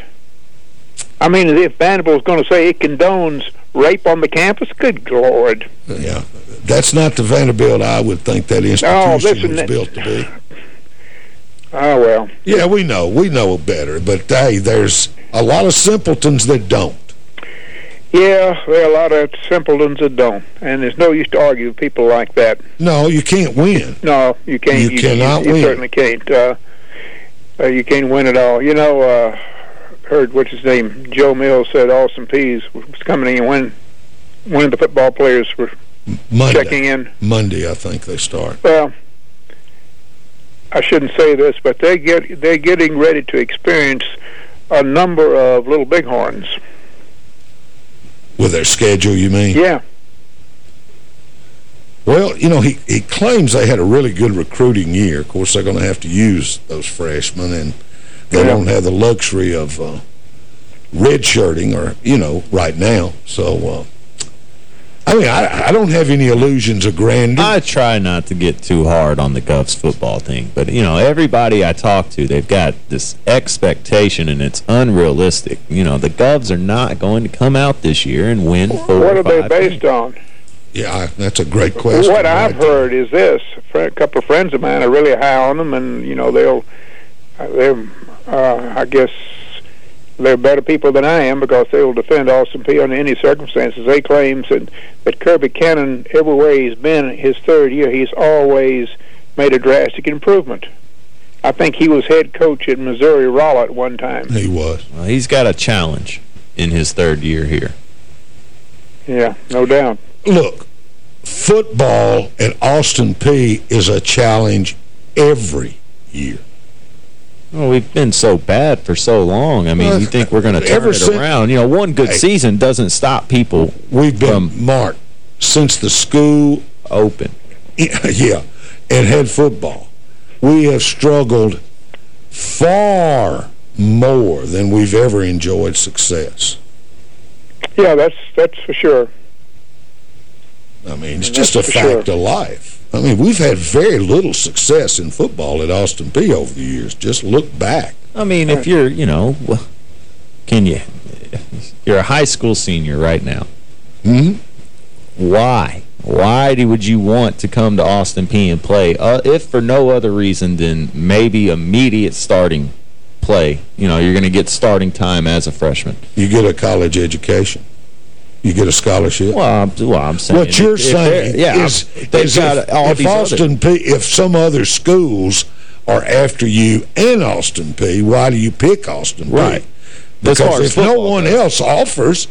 I mean, if Vanderbilt's going to say it condones rape on the campus, good lord! Yeah. That's not the Vanderbilt I would think that institution listen, was built to be. Oh well. Yeah, we know. We know better. But, hey, there's a lot of simpletons that don't. Yeah, there are a lot of simpletons that don't, and there's no use to argue with people like that. No, you can't win. No, you can't. You cannot you, win. certainly can't. Uh, uh, you can't win at all. You know, uh, heard what's his name? Joe Mills said Austin Peay's was coming in when one of the football players were Monday. checking in. Monday, I think they start. Well, I shouldn't say this, but they get they're getting ready to experience a number of little bighorns. With their schedule, you mean? Yeah. Well, you know, he, he claims they had a really good recruiting year. Of course, they're going to have to use those freshmen, and they Yeah. don't have the luxury of uh, redshirting or, you know, right now. So, uh, I mean, I, I don't have any illusions of grandeur. I try not to get too hard on the Govs football thing, but, you know, everybody I talk to, they've got this expectation, and it's unrealistic. You know, the Govs are not going to come out this year and win four what are they five based on? Yeah, I, that's a great question. What I've right there. heard is this: a, couple of friends of mine are really high on them, and you know they'll, uh, they're, uh, I guess, they're better people than I am because they will defend Austin Peay under any circumstances. They claim that that Kirby Cannon, everywhere he's been, his third year, he's always made a drastic improvement. I think he was head coach at Missouri Rolla at one time. He was. Well, he's got a challenge in his third year here. Yeah, no doubt. Look, football at Austin Peay is a challenge every year. Well, we've been so bad for so long. I mean, Well, you uh, think we're going to turn it around. You know, one good Hey. season doesn't stop people We've been, Mark, since the school open. yeah, and head football, we have struggled far more than we've ever enjoyed success. Yeah, that's that's for sure. I mean, it's And just a fact sure. of life. I mean, we've had very little success in football at Austin Peay over the years. Just look back. I mean, if you're, you know, can you, you're a high school senior right now. hmm Why? Why do, would you want to come to Austin Peay and play, uh, if for no other reason than maybe immediate starting play? You know, you're going to get starting time as a freshman. You get a college education. You get a scholarship. Well, I'm, well, I'm saying... What you're if- if saying they're- yeah, is, is got if, all if these other- Austin Peay, if some other schools are after you in Austin Peay, why do you pick Austin Peay? Right. Because if no one goes. else offers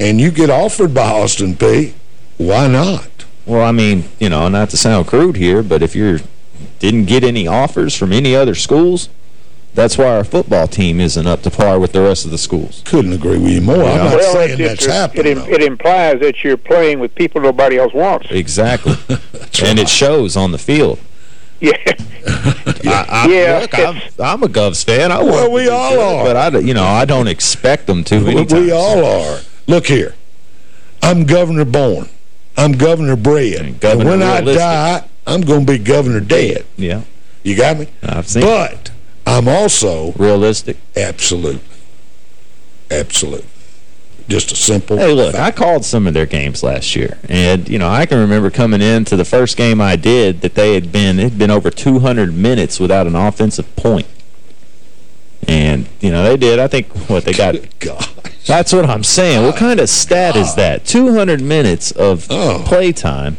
and you get offered by Austin Peay, why not? Well, I mean, you know, not to sound crude here, but if you didn't get any offers from any other schools, That's why our football team isn't up to par with the rest of the schools. Couldn't agree with you more. I'm not well, saying it, that's it, happening. it, it implies that you're playing with people nobody else wants. Exactly. and it shows on the field. Yeah. I, I, Yeah, look, I'm, I'm a Govs fan. I Well, we them to be all good, are. But I, don't- you know, I don't expect them to. We- anytime we all are. Look here. I'm governor born. I'm governor bred. governor and when I die, I'm going to be governor dead. Yeah. You got me? I've seen But I'm also... Realistic? Absolute. Absolute. Just a simple... Hey, look, I called some of their games last year, and, you know, I can remember coming into the first game I did that they had been, it had been over 200 minutes without an offensive point. And, you know, they did, I think, what, they got... That's what I'm saying. What kind of stat is that? 200 minutes of Oh. play time.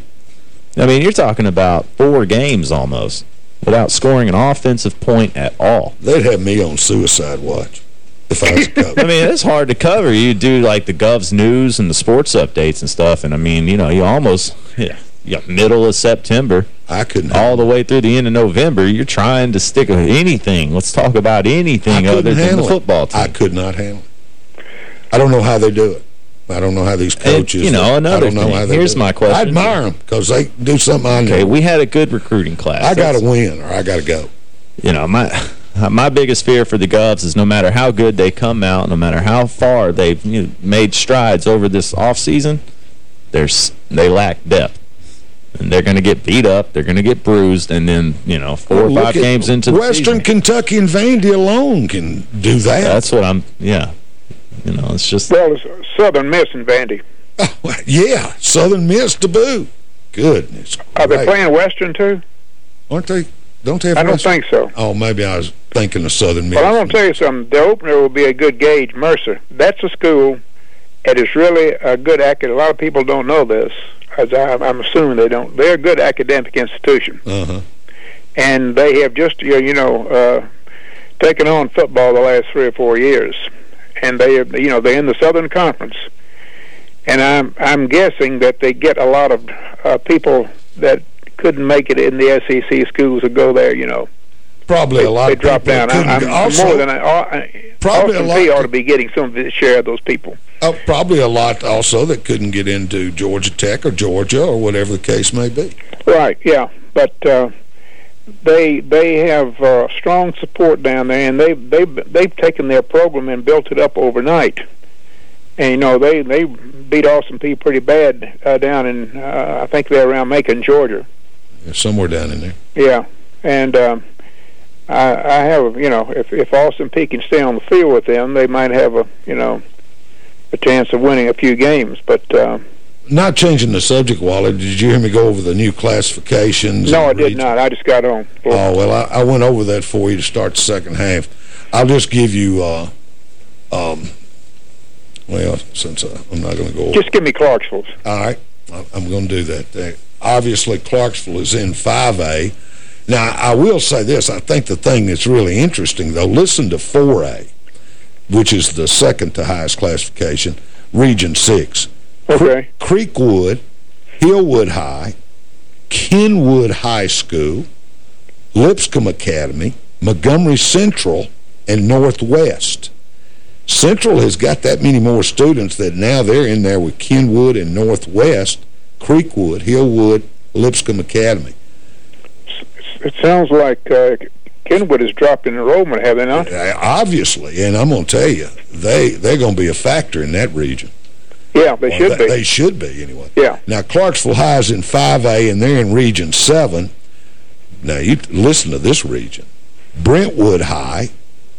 I mean, you're talking about four games almost without scoring an offensive point at all. They'd have me on suicide watch if I was a. I mean, it's hard to cover. You do, like, the Gov's news and the sports updates and stuff, and, I mean, you know, you almost, yeah, you got middle of September. I couldn't. All the way through the end of November, you're trying to stick with anything. Let's talk about anything other than the football team. I could not handle it. I don't know how they do it. I don't know how these coaches... you know, I another don't know thing. Here's do my question. I admire them because they do something I know. Okay, we had a good recruiting class. I got to win or I got to go. you know, my my biggest fear for the Govs is no matter how good they come out, no matter how far they've you know, made strides over this offseason, there's they lack depth. And they're going to get beat up, they're going to get bruised, and then, you know, four or five games into the Western. Kentucky and Vandy alone can do that. That's what I'm, yeah. You know, it's just... Well, it's Southern Miss and Vandy. Yeah, Southern Miss to boot. Goodness. Are they playing Western, too? Aren't they? Don't they have I don't Western? think so. Oh, maybe I was thinking of Southern Miss. Well, I'm going to tell you something. The opener will be a good gauge. Mercer. That's a school it is really a good academic. A lot of people don't know this. As I, I'm assuming they don't. They're a good academic institution, Uh-huh. and they have just you know, you know uh, taken on football the last three or four years, and they have, you know they're in the Southern Conference, and I'm I'm guessing that they get a lot of uh, people that couldn't make it in the SEC schools to go there. You know. Probably they, a lot they of drop down. I, I'm also- more than I, I, Probably a Austin lot P ought to be getting some of the share of those people. Oh, probably a lot also that couldn't get into Georgia Tech or Georgia or whatever the case may be. Right. Yeah. But uh, they they have uh, strong support down there, and they they they've taken their program and built it up overnight. And you know they they beat Austin Peay pretty bad uh, down in uh, I think they're around Macon, Georgia. Somewhere down in there. Yeah, and um, I, I have you know if if Austin Peay can stay on the field with them, they might have a you know a chance of winning a few games. But uh, Not changing the subject, Wally, did you hear me go over the new classifications? no, I did region- not. I just got on. Oh, well, I, I went over that for you to start the second half. I'll just give you, uh, um, well, since uh, I'm not going to go over Just give me Clarksville's. All right. I- I'm going to do that. Obviously, Clarksville is in 5A. Now, I will say this. I think the thing that's really interesting, though, listen to 4A, which is the second to highest classification, Region 6. Okay. Creekwood, Hillwood High, Kenwood High School, Lipscomb Academy, Montgomery Central, and Northwest. Central has got that many more students that now they're in there with Kenwood and Northwest, Creekwood, Hillwood, Lipscomb Academy. It sounds like uh, Kenwood has dropped in enrollment, have they not? Uh, Obviously, and I'm going to tell you, they, they're going to be a factor in that region. Yeah, they Or should they, be. They should be, anyway. Yeah. Now, Clarksville High is in 5A, and they're in Region 7. Now, you listen to this region. Brentwood High,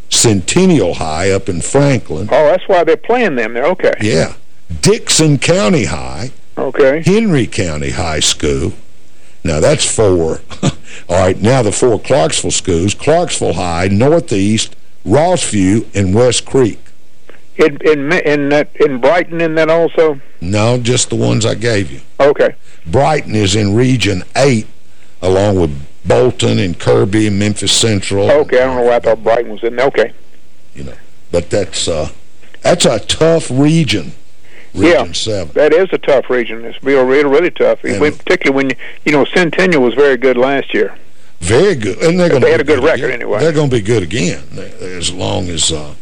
Centennial High up in Franklin. Oh, that's why they're playing them there. Okay. Yeah. Dickson County High. Okay. Henry County High School. Now, that's four. All right, now the four Clarksville schools, Clarksville High, Northeast, Rossview, and West Creek. In in in that in Brighton, in that also. No, just the ones I gave you. Okay. Brighton is in Region 8, along with Bolton and Kirby and Memphis Central. Okay. I don't know why I thought Brighton was in there. Okay. You know, but that's uh, that's a tough region, Region 7. That is a tough region. It's real, really, really tough. And- particularly when you know Centennial was very good last year. Very good. And they're going they had a good record again. anyway. They're going to be good again, as long as uh,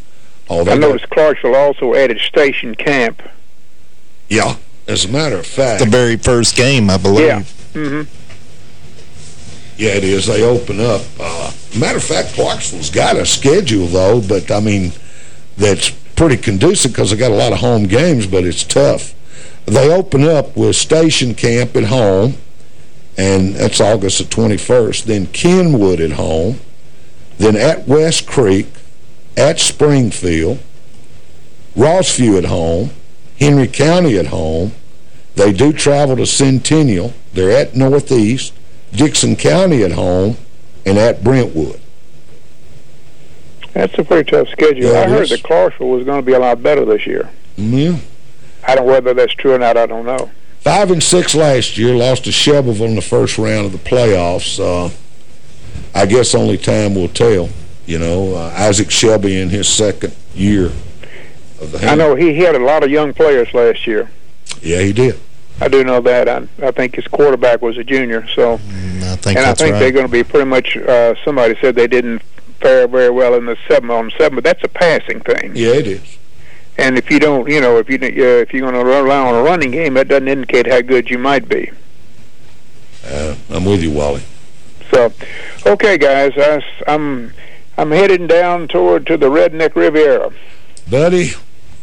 all I noticed Clarksville also added Station Camp. Yeah, as a matter of fact. The very first game, I believe. Yeah. Mm-hmm. Yeah, it is. They open up. Uh, matter of fact, Clarksville's got a schedule, though, but, I mean, that's pretty conducive because they got a lot of home games, but it's tough. They open up with Station Camp at home, and that's August the 21st. Then Kenwood at home, then at West Creek, at Springfield, Rossview at home, Henry County at home. They do travel to Centennial. They're at Northeast, Dickson County at home, and at Brentwood. That's a pretty tough schedule. Yeah, I heard that Clarksville was going to be a lot better this year. Yeah. I don't know whether that's true or not. I don't know. Five and six last year, lost to Shelbyville in the first round of the playoffs. Uh, I guess only time will tell. You know, uh, Isaac Shelby in his second year of the I know he, he had a lot of young players last year. Yeah, he did. I do know that. I, I think his quarterback was a junior. So, I think and I think right. they're going to be pretty much. Uh, somebody said they didn't fare very well in the seven on seven, but that's a passing thing. Yeah, it is. And if you don't, you know, if you uh, if you're going to rely on a running game, that doesn't indicate how good you might be. Uh, I'm with you, Wally. So, okay, guys, I, s- I'm I'm heading down toward to the Redneck Riviera. Buddy,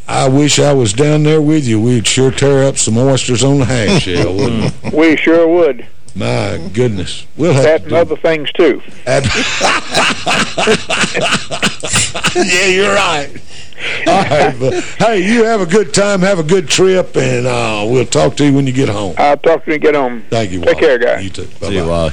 I wish I was down there with you. We'd sure tear up some oysters on the hang shell, wouldn't we? We sure would. My goodness. We'll have That and other things too. yeah, you're right. All right, but, hey, you have a good time, have a good trip, and uh, we'll talk to you when you get home. I'll talk to you and get home. Thank you, Take Wally. care, guys. You too. Bye-bye.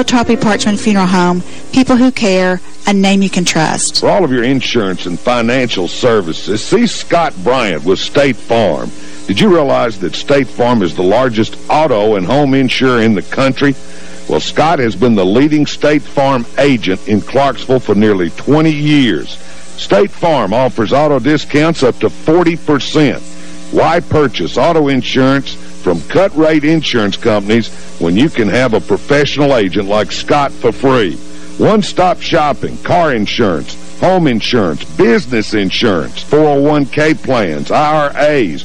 Tarpley Parchman Funeral Home, people who care, a name you can trust. For all of your insurance and financial services, see Scott Bryant with State Farm. Did you realize that State Farm is the largest auto and home insurer in the country? Well, Scott has been the leading State Farm agent in Clarksville for nearly 20 years. State Farm offers auto discounts up to 40%. Why purchase auto insurance from cut-rate insurance companies when you can have a professional agent like Scott for free? One-stop shopping, car insurance, home insurance, business insurance, 401k plans, IRAs,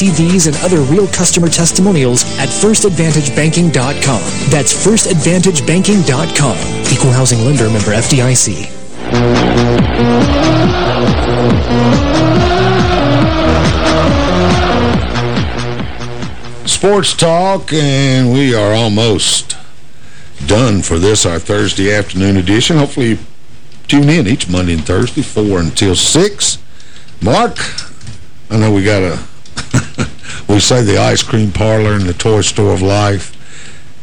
These and other real customer testimonials at firstadvantagebanking.com. That's firstadvantagebanking.com. Equal housing lender member FDIC. Sports Talk, and we are almost done for this, our Thursday afternoon edition. Hopefully you tune in each Monday and Thursday, 4 until 6. Mark, I know we got a, we say the ice cream parlor and the toy store of life.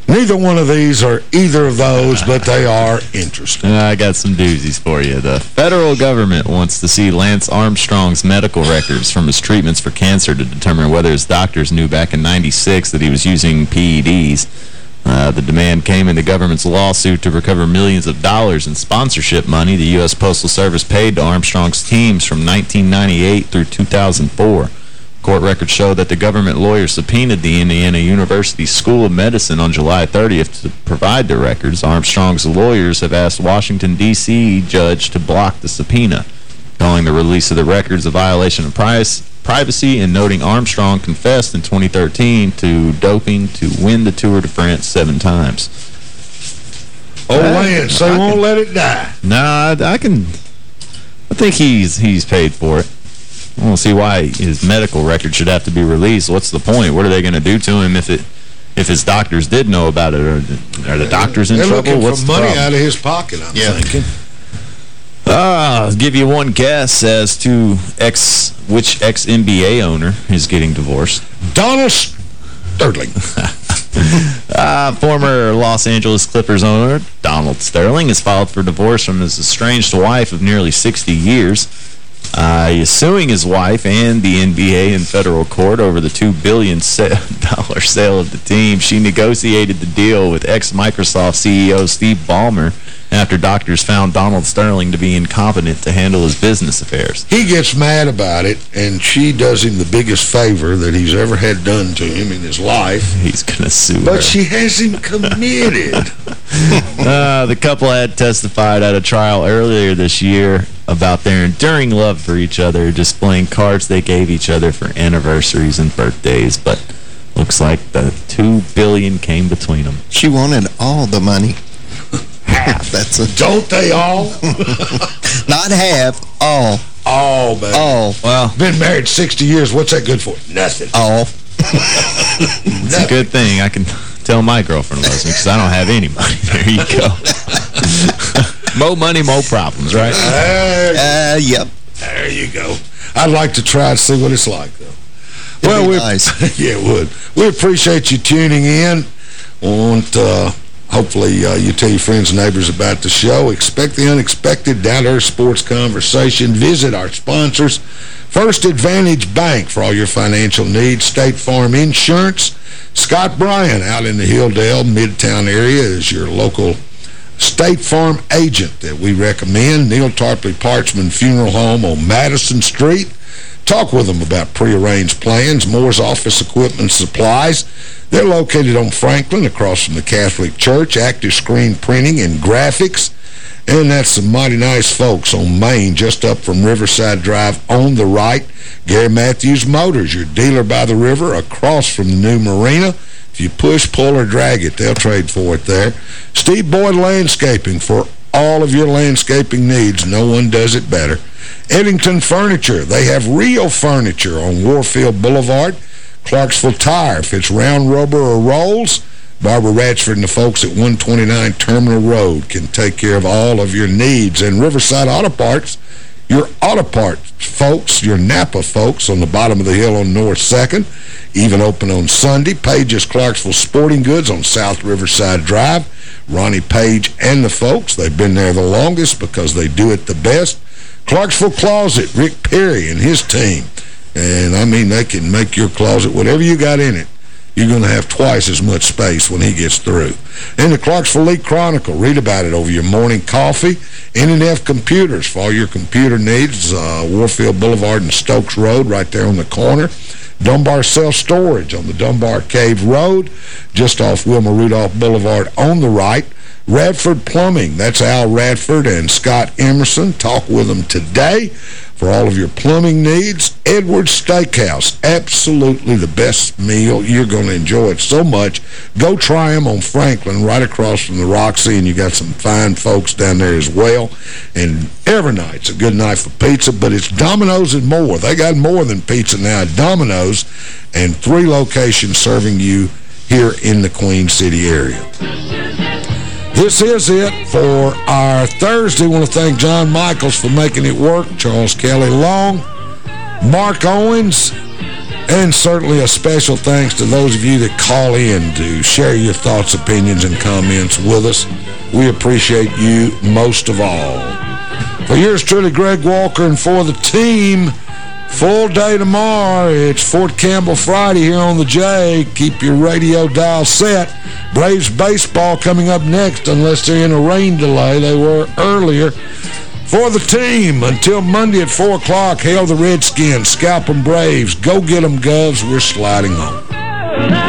Neither one of these are either of those, but they are interesting. I got some doozies for you. The federal government wants to see Lance Armstrong's medical records from his treatments for cancer to determine whether his doctors knew back in 96 that he was using PEDs. Uh, the demand came in the government's lawsuit to recover millions of dollars in sponsorship money the U.S. Postal Service paid to Armstrong's teams from 1998 through 2004. Court records show that the government lawyer subpoenaed the Indiana University School of Medicine on July 30th to provide the records. Armstrong's lawyers have asked Washington, D.C. judge to block the subpoena, calling the release of the records a violation of privacy and noting Armstrong confessed in 2013 to doping to win the Tour de France seven times. Oh, Lance, they won't let it die. Nah, I, I can... I think he's he's paid for it. I don't see why his medical record should have to be released. What's the point? What are they going to do to him if it if his doctors did know about it? Or are the doctors in They're trouble? looking What's for money problem? out of his pocket, I'm thinking. Uh, I'll give you one guess as to ex which ex-NBA owner is getting divorced. Donald Sterling. uh, former Los Angeles Clippers owner Donald Sterling has filed for divorce from his estranged wife of nearly 60 years. Uh, he is suing his wife and the NBA in federal court over the $2 billion sale of the team. She negotiated the deal with ex-Microsoft CEO Steve Ballmer after doctors found Donald Sterling to be incompetent to handle his business affairs. He gets mad about it, and she does him the biggest favor that he's ever had done to him in his life. He's going to sue her But her. she has him committed. uh, the couple had testified at a trial earlier this year about their enduring love for each other, displaying cards they gave each other for anniversaries and birthdays, but looks like the two billion came between them. She wanted all the money. Half. That's a Don't they all? Not half, all. All, baby. All. Well, been married 60 years. What's that good for? Nothing. All. It's a good thing I can tell my girlfriend loves me because I don't have any money. There you go. more money, more problems, right? Uh, yep. There you go. I'd like to try and see what it's like, though. well, be we nice. yeah, it would. We appreciate you tuning in. Want uh, hopefully uh, you tell your friends and neighbors about the show. Expect the unexpected down-to-earth sports conversation. Visit our sponsors. First Advantage Bank for all your financial needs. State Farm Insurance. Scott Bryan out in the Hilldale, Midtown area is your local State Farm agent that we recommend. Neal Tarpley Parchman Funeral Home on Madison Street. Talk with them about prearranged plans. Moore's Office Equipment Supplies. They're located on Franklin across from the Catholic Church. Active Screen Printing and Graphics. And that's some mighty nice folks on Main, just up from Riverside Drive on the right. Gary Matthews Motors, your dealer by the river, across from the new marina. If you push, pull, or drag it, they'll trade for it there. Steve Boyd Landscaping for all of your landscaping needs. No one does it better. Eddington Furniture. They have real furniture on Warfield Boulevard. Clarksville Tire. If it's round rubber or rolls, Barbara Ratchford and the folks at 129 Terminal Road can take care of all of your needs. And Riverside Auto Parts, your auto parts folks, your Napa folks on the bottom of the hill on North 2nd, even open on Sunday. Page's Clarksville Sporting Goods on South Riverside Drive. Ronnie Page and the folks, they've been there the longest because they do it the best. Clarksville Closet, Rick Perry and his team. And, I mean, they can make your closet whatever you got in it you're going to have twice as much space when he gets through. And the Clarksville Leaf Chronicle, read about it over your morning coffee. NNF Computers for all your computer needs, uh, Warfield Boulevard and Stokes Road right there on the corner. Dunbar Self-Storage on the Dunbar Cave Road, just off Wilma Rudolph Boulevard on the right. Radford Plumbing, that's Al Radford and Scott Emerson. Talk with them today for all of your plumbing needs. Edwards Steakhouse, absolutely the best meal. You're going to enjoy it so much. Go try them on Franklin, right across from the Roxy, and you got some fine folks down there as well. And every night's a good night for pizza, but it's Domino's and more. They got more than pizza now. Domino's and three locations serving you here in the Queen City area. This is it for our Thursday. I want to thank John Michaels for making it work, Charles Kelly Long, Mark Owens, and certainly a special thanks to those of you that call in to share your thoughts, opinions, and comments with us. We appreciate you most of all. For yours truly, Greg Walker, and for the team, full day tomorrow. It's Fort Campbell Friday here on the J. Keep your radio dial set. Braves baseball coming up next unless they're in a rain delay. They were earlier. For the team, until Monday at 4 o'clock, hail the Redskins, scalp 'em Braves. Go get 'em, Govs. We're sliding on.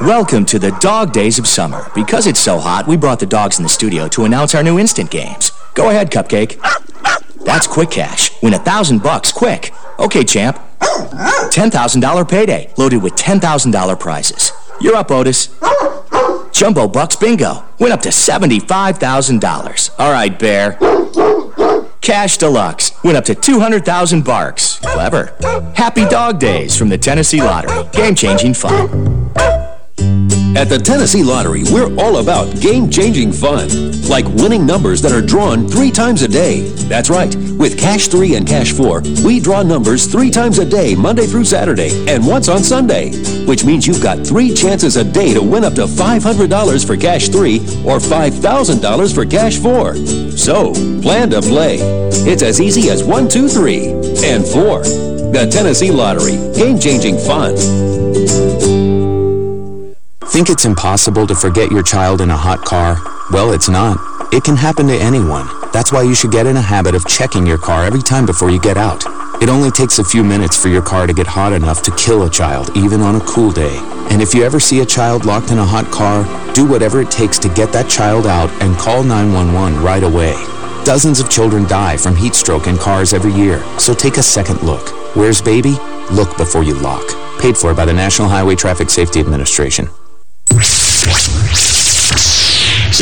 Welcome to the dog days of summer. Because it's so hot, we brought the dogs in the studio to announce our new instant games. Go ahead, Cupcake. That's quick cash. Win a thousand bucks quick. Okay, champ. $10,000 payday, loaded with $10,000 prizes. You're up, Otis. Jumbo Bucks Bingo. Win up to $75,000. All right, Bear. Cash Deluxe. Win up to 200,000 barks. Clever. Happy Dog Days from the Tennessee Lottery. Game-changing fun. At the Tennessee Lottery, we're all about game-changing fun, like winning numbers that are drawn three times a day. That's right. With Cash 3 and Cash 4, we draw numbers three times a day, Monday through Saturday, and once on Sunday, which means you've got three chances a day to win up to $500 for Cash 3 or $5,000 for Cash 4. So, plan to play. It's as easy as 1, 2, 3, and 4. The Tennessee Lottery. Game-changing fun. Think it's impossible to forget your child in a hot car? Well, it's not. It can happen to anyone. That's why you should get in a habit of checking your car every time before you get out. It only takes a few minutes for your car to get hot enough to kill a child, even on a cool day. And if you ever see a child locked in a hot car, do whatever it takes to get that child out and call 911 right away. Dozens of children die from heat stroke in cars every year, so take a second look. Where's baby? Look before you lock. Paid for by the National Highway Traffic Safety Administration.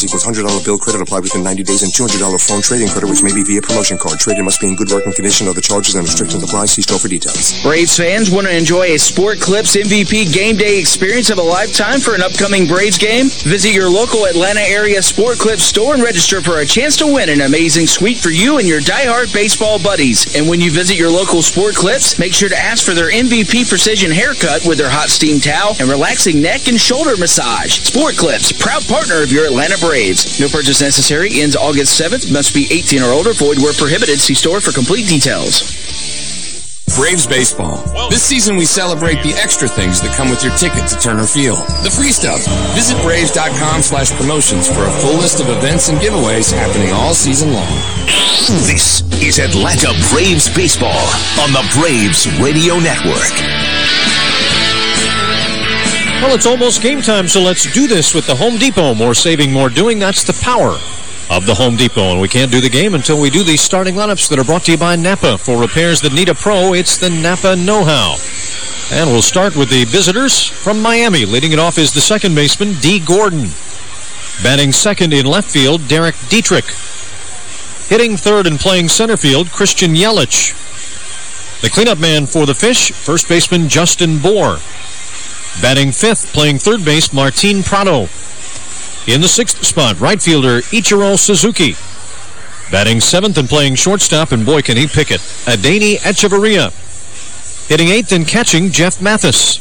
Equals $100 bill credit applied within 90 days and $200 phone trading credit, which may be via promotion card. Trading must be in good working condition. or the charges and restrictions apply. See store for details. Braves fans want to enjoy a Sport Clips MVP game day experience of a lifetime for an upcoming Braves game? Visit your local Atlanta area Sport Clips store and register for a chance to win an amazing suite for you and your diehard baseball buddies. And when you visit your local Sport Clips, make sure to ask for their MVP precision haircut with their hot steam towel and relaxing neck and shoulder massage. Sport Clips, proud partner of your Atlanta Braves. No purchase necessary. Ends August 7th. Must be 18 or older. Void where prohibited. See store for complete details. Braves baseball. This season we celebrate the extra things that come with your ticket to Turner Field. The free stuff. Visit Braves.com slash promotions for a full list of events and giveaways happening all season long. This is Atlanta Braves baseball on the Braves Radio Network. Well, it's almost game time, so let's do this with the Home Depot. More saving, more doing. That's the power of the Home Depot. And we can't do the game until we do these starting lineups that are brought to you by Napa. For repairs that need a pro, it's the Napa know-how. And we'll start with the visitors from Miami. Leading it off is the second baseman, Dee Gordon. Batting second in left field, Derek Dietrich. Hitting third and playing center field, Christian Yelich. The cleanup man for the Fish, first baseman Justin Bour. Batting fifth, playing third base, Martin Prado. In the sixth spot, right fielder Ichiro Suzuki. Batting seventh and playing shortstop, and boy can he pick it, Adeiny Hechavarria. Hitting eighth and catching, Jeff Mathis.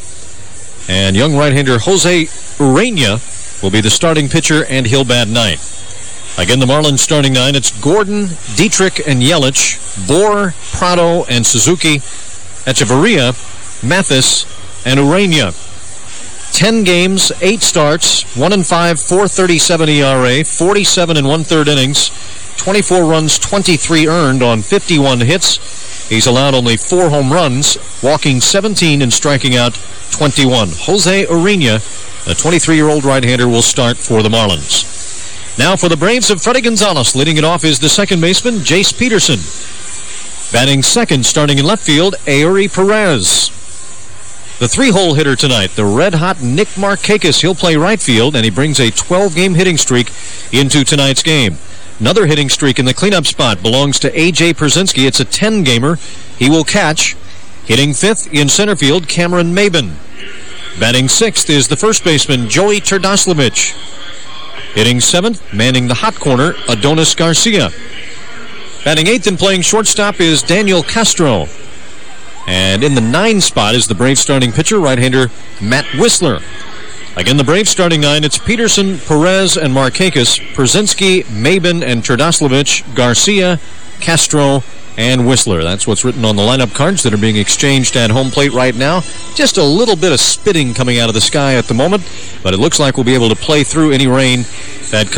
And young right-hander Jose Urena will be the starting pitcher, and he'll bat ninth. Again, the Marlins starting nine. It's Gordon, Dietrich, and Yelich, Bour, Prado, and Suzuki, Echeverria, Mathis, and Urena. 10 games, 8 starts, 1 and 5, 437 ERA, 47 and one-third innings, 24 runs, 23 earned on 51 hits. He's allowed only 4 home runs, walking 17 and striking out 21. Jose Urena, a 23-year-old right-hander, will start for the Marlins. Now for the Braves of Fredi Gonzalez. Leading it off is the second baseman, Jace Peterson. Batting second, starting in left field, Eury Perez. The three-hole hitter tonight, the red-hot Nick Markakis. He'll play right field, and he brings a 12-game hitting streak into tonight's game. Another hitting streak in the cleanup spot belongs to A.J. Pierzynski. It's a 10-gamer. He will catch. Hitting fifth in center field, Cameron Maybin. Batting sixth is the first baseman, Joey Terdoslavich. Hitting seventh, manning the hot corner, Adonis Garcia. Batting eighth and playing shortstop is Daniel Castro. And in the nine spot is the Brave starting pitcher, right-hander Matt Wisler. Again, the Brave starting nine, it's Peterson, Perez, and Markakis, Pierzynski, Maybin, and Terdoslavich, Garcia, Castro, and Whistler. That's what's written on the lineup cards that are being exchanged at home plate right now. Just a little bit of spitting coming out of the sky at the moment, but it looks like we'll be able to play through any rain that comes